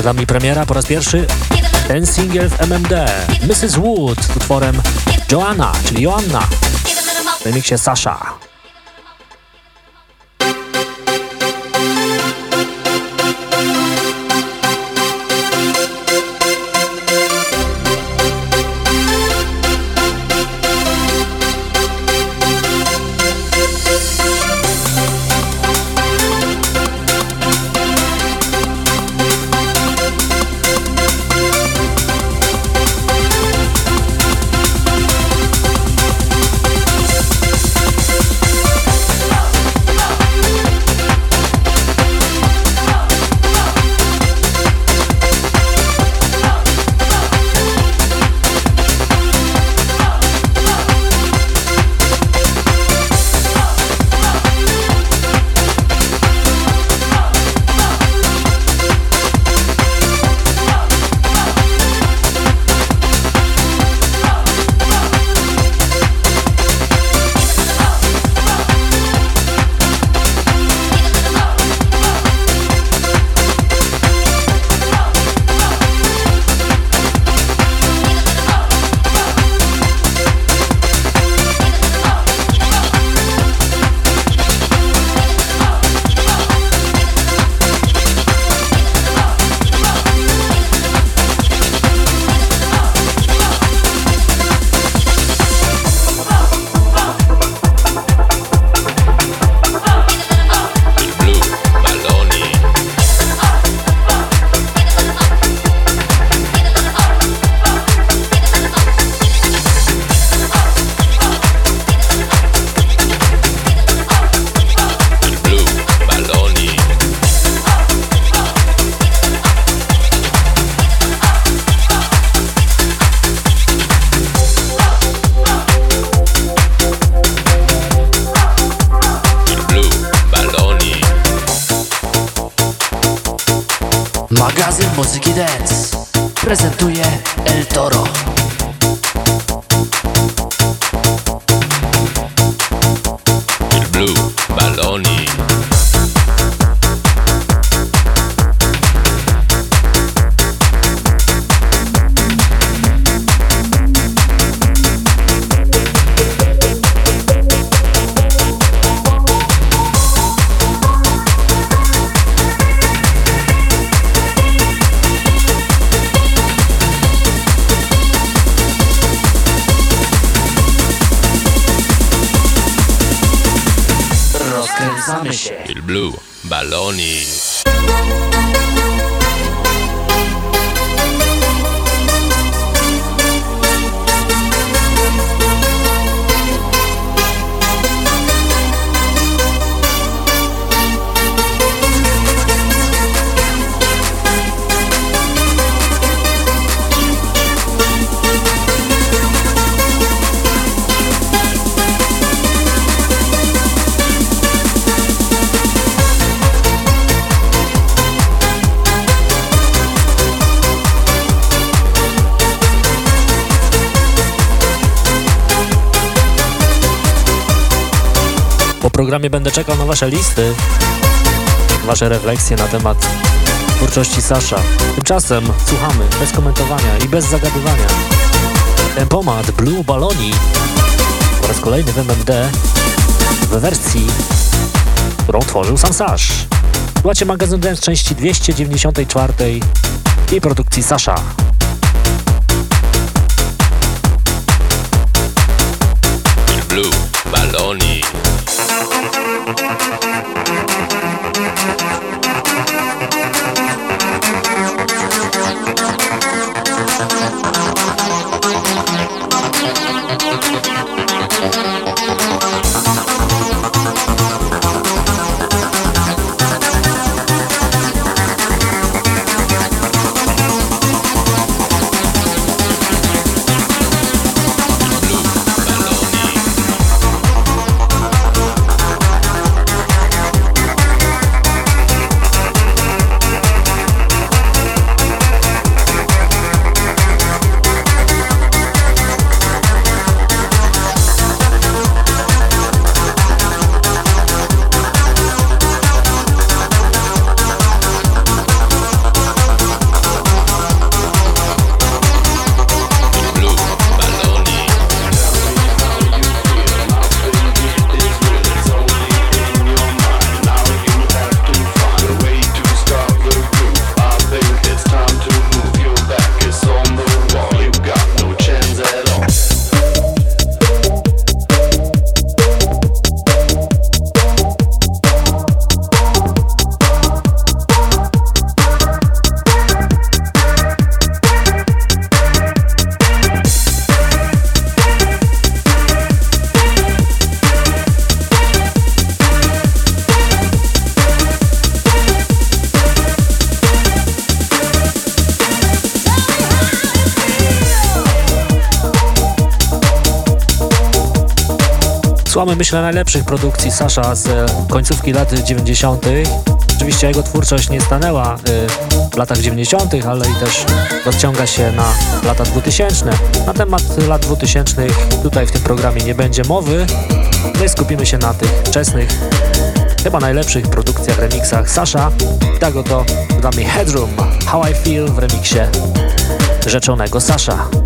Przed nami premiera po raz pierwszy ten singiel w MMD. Mrs. Wood z utworem Joanna, czyli Joanna. W remiksie Sasha. Programie będę czekał na Wasze listy, Wasze refleksje na temat twórczości Sasza. Tymczasem słuchamy bez komentowania i bez zagadywania. Tempomat Blue Baloni po raz kolejny w MMD w wersji, którą tworzył sam Sasz. Słuchacie magazyn Dance części 294 i produkcji Sasza. Blue Baloni. ハハハハ! Słuchamy, myślę, najlepszych produkcji Sasha z e, końcówki lat 90. Oczywiście jego twórczość nie stanęła y, w latach 90., ale i też rozciąga się na lata 2000. Na temat lat 2000 tutaj w tym programie nie będzie mowy. My skupimy się na tych wczesnych, chyba najlepszych produkcjach, remixach Sasha. Tak oto dla mnie Headroom, How I Feel w remiksie rzeczonego Sasha.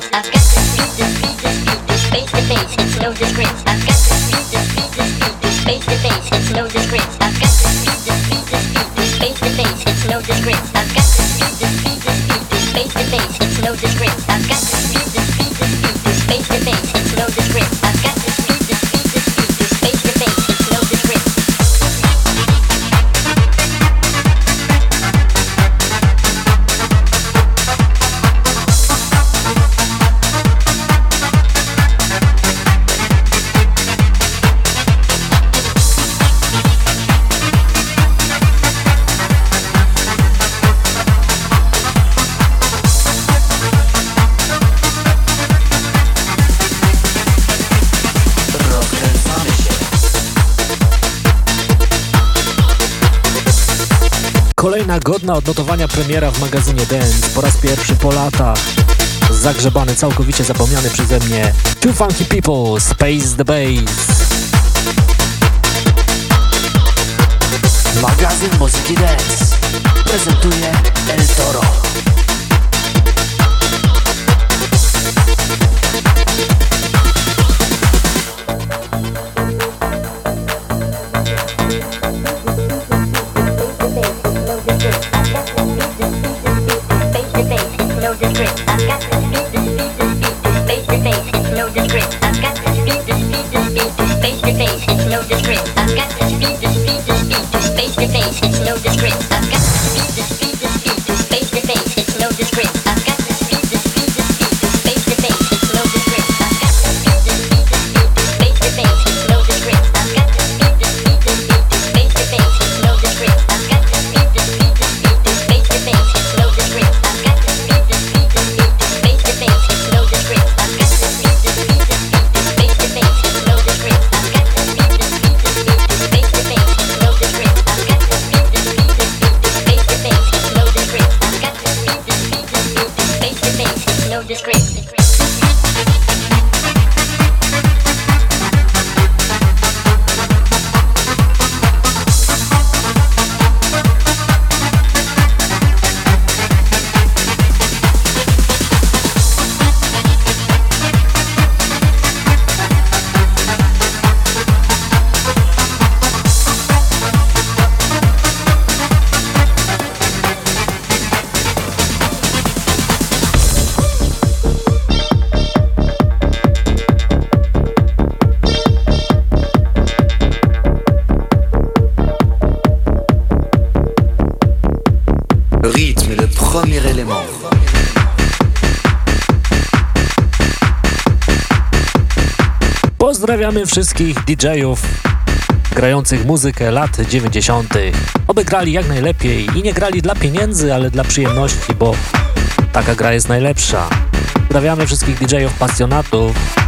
No premiera w magazynie Dance po raz pierwszy po latach. Zagrzebany, całkowicie zapomniany przeze mnie Two Funky People, Space the Bass. Magazyn muzyki dance. Prezentuje El Toro. Pozdrawiamy wszystkich DJ-ów grających muzykę lat 90. Oby grali jak najlepiej i nie grali dla pieniędzy, ale dla przyjemności, bo taka gra jest najlepsza. Pozdrawiamy wszystkich DJ-ów pasjonatów.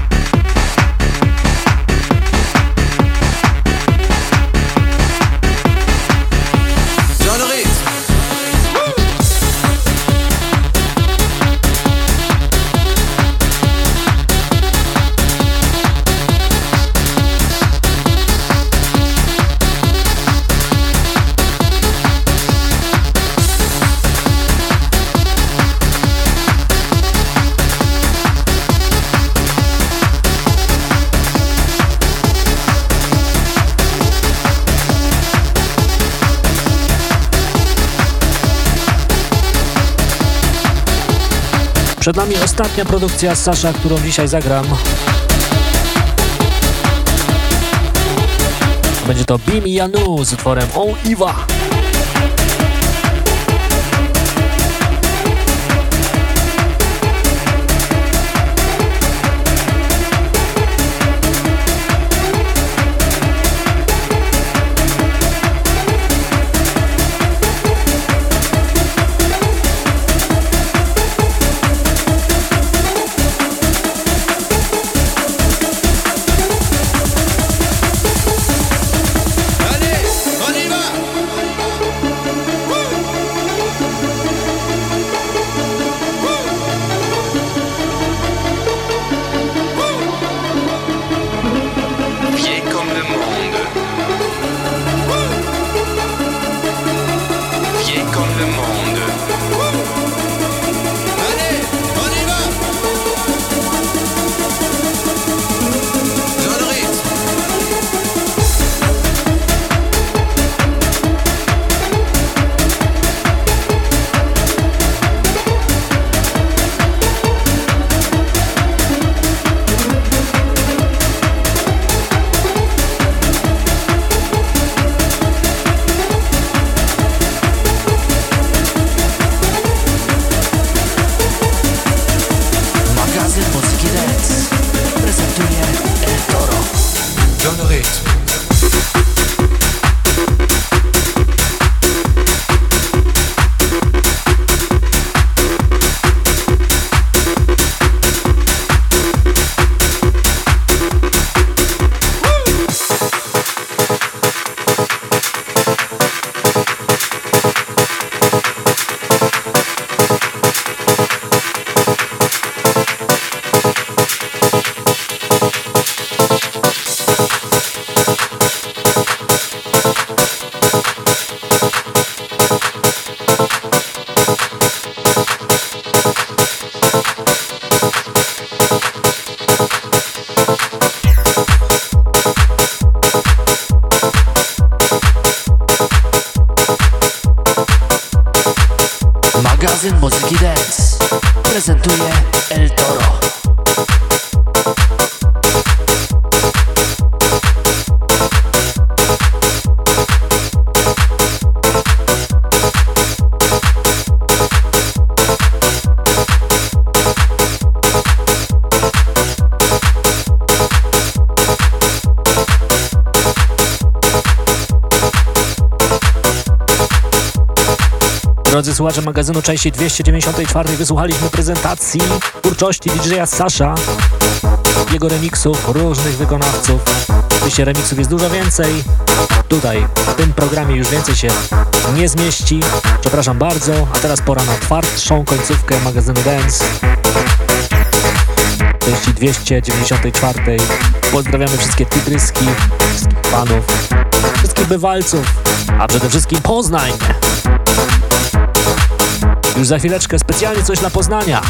Przed nami ostatnia produkcja Sasza, którą dzisiaj zagram. Będzie to Bimi Janu z utworem O Iwa. Słuchacze magazynu części 294 wysłuchaliśmy prezentacji twórczości DJ-a Sasza, jego remixów, różnych wykonawców. Oczywiście remixów jest dużo więcej. Tutaj, w tym programie już więcej się nie zmieści. Przepraszam bardzo, a teraz pora na twardszą końcówkę magazynu Dance. Części 294. Pozdrawiamy wszystkie tygryski, wszystkich panów, wszystkich bywalców, a przede wszystkim Poznań. Już za chwileczkę specjalnie coś dla Poznania.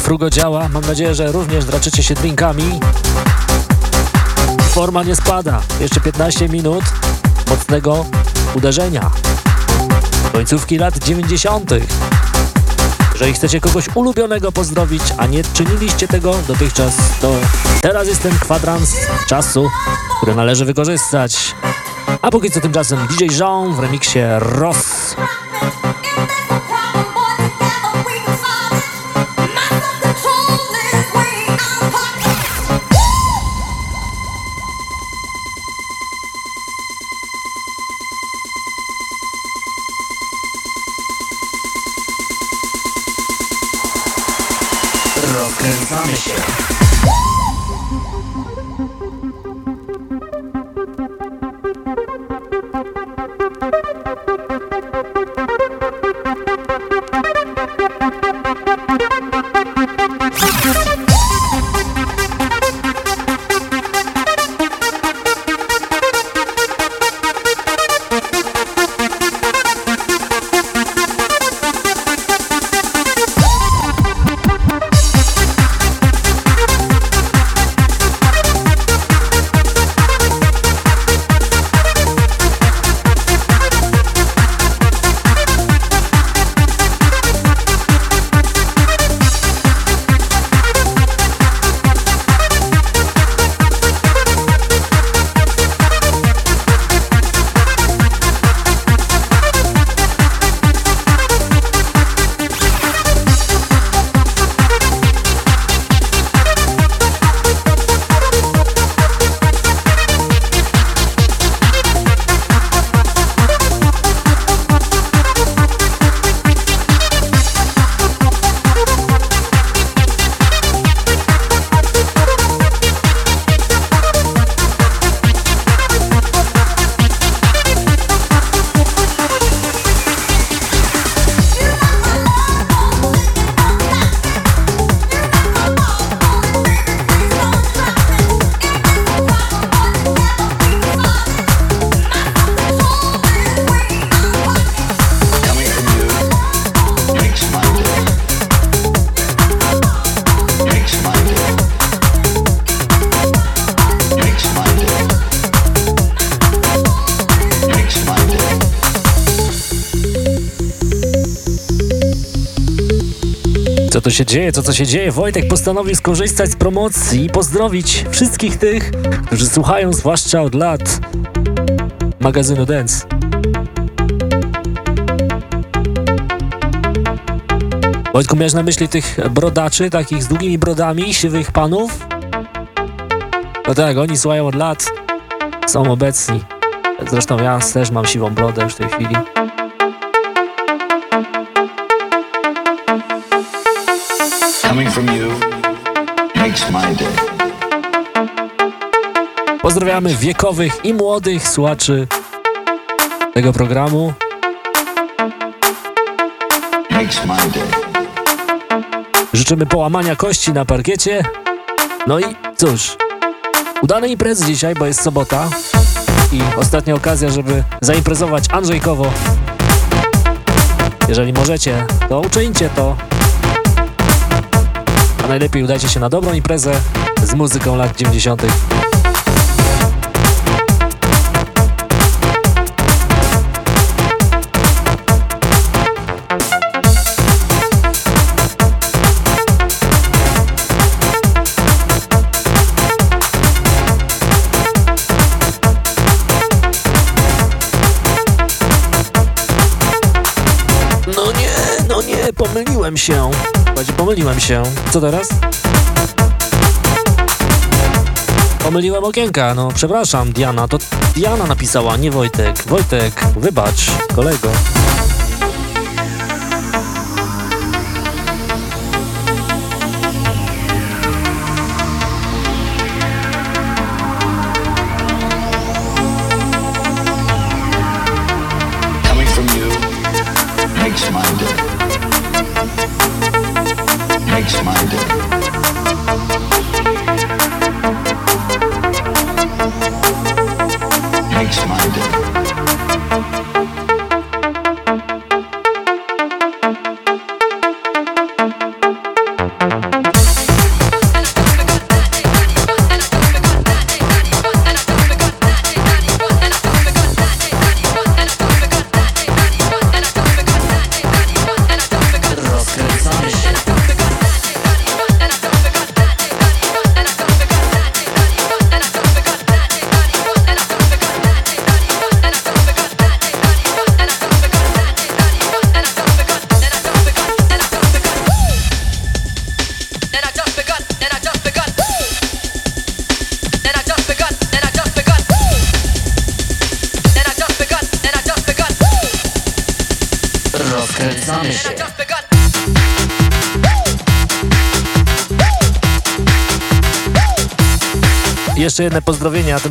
Frugo działa. Mam nadzieję, że również draczycie się drinkami. Forma nie spada. Jeszcze 15 minut mocnego uderzenia. Końcówki lat 90. Jeżeli chcecie kogoś ulubionego pozdrowić, a nie czyniliście tego dotychczas, to teraz jest ten kwadrans czasu, który należy wykorzystać. A póki co tymczasem DJ Jean w remiksie Ross. Co to się dzieje, co co się dzieje? Wojtek postanowił skorzystać z promocji i pozdrowić wszystkich tych, którzy słuchają zwłaszcza od lat magazynu Dance. Wojtku, miałeś na myśli tych brodaczy, takich z długimi brodami, siwych panów? No tak, oni słuchają od lat, są obecni. Zresztą ja też mam siwą brodę już w tej chwili. Coming from you makes my day. Pozdrawiamy wiekowych i młodych słuchaczy tego programu. Życzymy połamania kości na parkiecie. No i cóż, udanej imprezy dzisiaj, bo jest sobota i ostatnia okazja, żeby zaimprezować Andrzejkowo. Jeżeli możecie, to uczyńcie to. Najlepiej udajcie się na dobrą imprezę z muzyką lat 90. No no pomyliłem się. Słuchajcie, pomyliłem się. Co teraz? Pomyliłem okienka, no przepraszam, Diana, to Diana napisała, nie Wojtek. Wojtek, wybacz, kolego.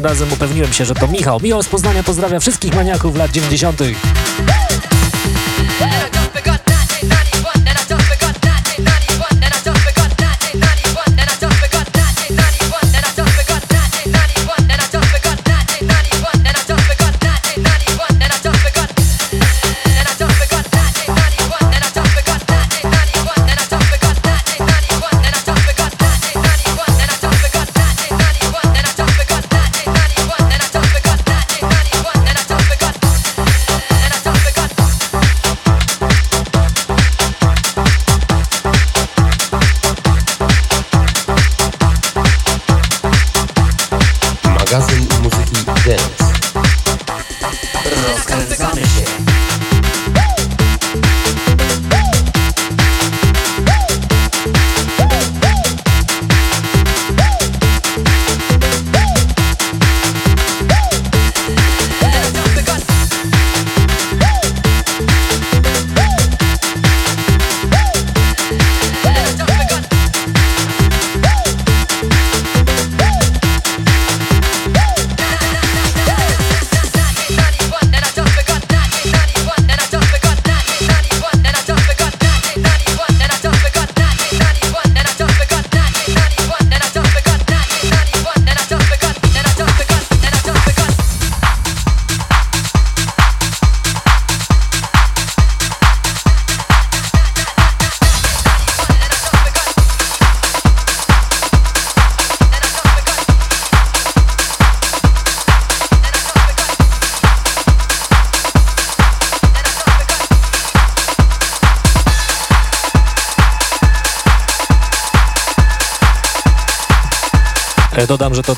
Razem upewniłem się, że to Michał. Michał z Poznania pozdrawia wszystkich maniaków lat 90.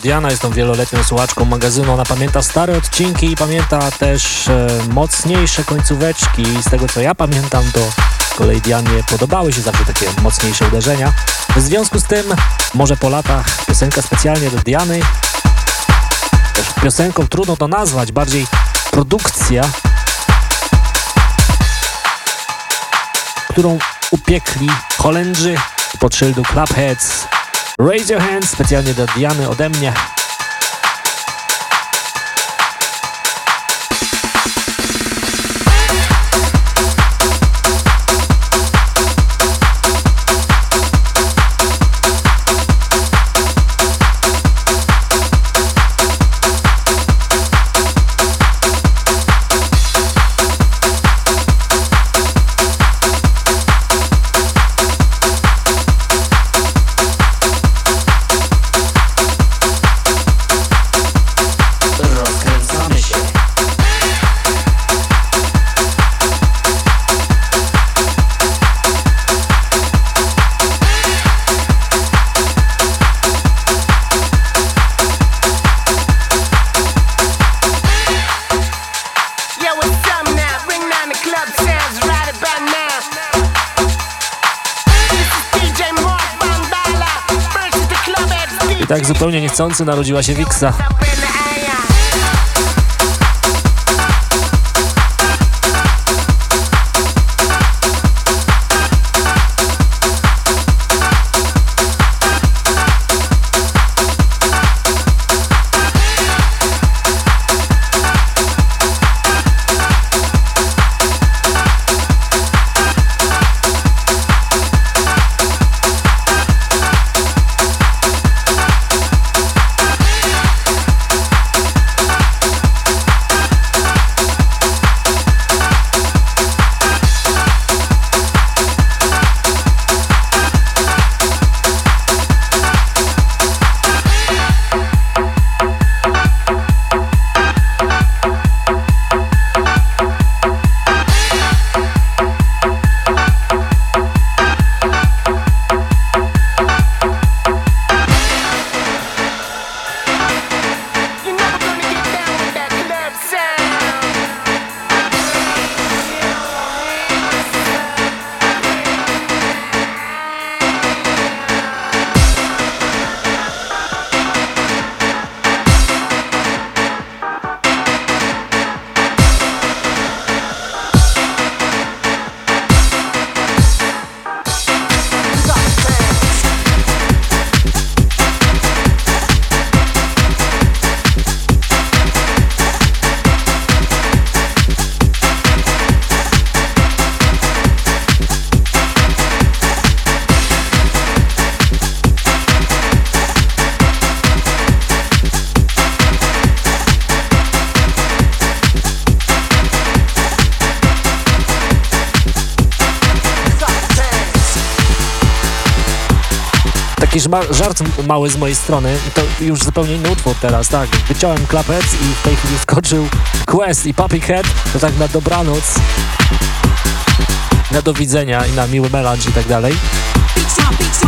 Diana jest tą wieloletnią słuchaczką magazynu. Ona pamięta stare odcinki i pamięta też e, mocniejsze końcóweczki. Z tego co ja pamiętam, to kolei Dianie podobały się zawsze takie mocniejsze uderzenia. W związku z tym, może po latach piosenka specjalnie do Diany, też piosenką trudno to nazwać, bardziej produkcja, którą upiekli Holendrzy pod szyldu Clubheads. Raise Your Hands specjalnie do Diany ode mnie. Niechcący narodziła się Wixa. Żart mały z mojej strony, to już zupełnie inny utwór teraz, tak. Wyciąłem Clubheads i w tej chwili skoczył Quest i Puppy Head, to tak na dobranoc, na do widzenia i na miły melanż i tak dalej.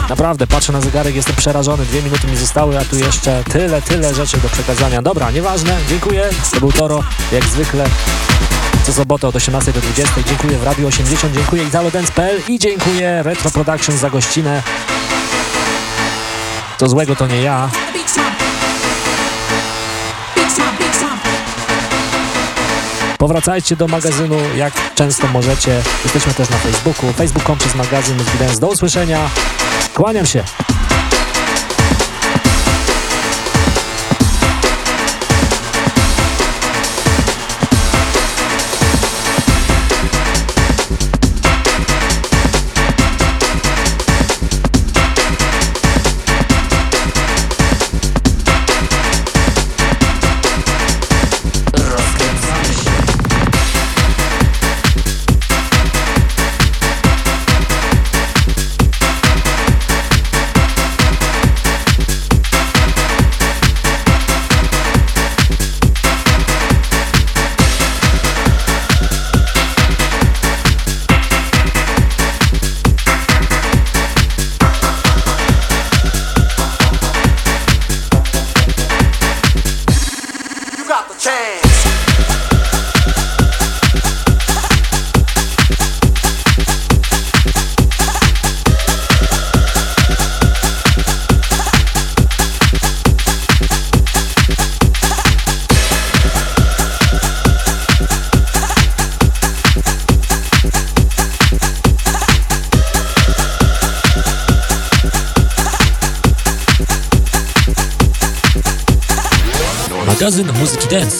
Naprawdę, patrzę na zegarek, jestem przerażony, dwie minuty mi zostały, a tu jeszcze tyle, tyle rzeczy do przekazania. Dobra, nieważne, dziękuję, to był Toro, jak zwykle. Co sobotę od 18 do 20. Dziękuję w Radiu 80, dziękuję italodance.pl i dziękuję Retro Productions za gościnę. To złego to nie ja. Powracajcie do magazynu jak często możecie. Jesteśmy też na Facebooku. Facebook.com przez magazyn. Do usłyszenia. Kłaniam się.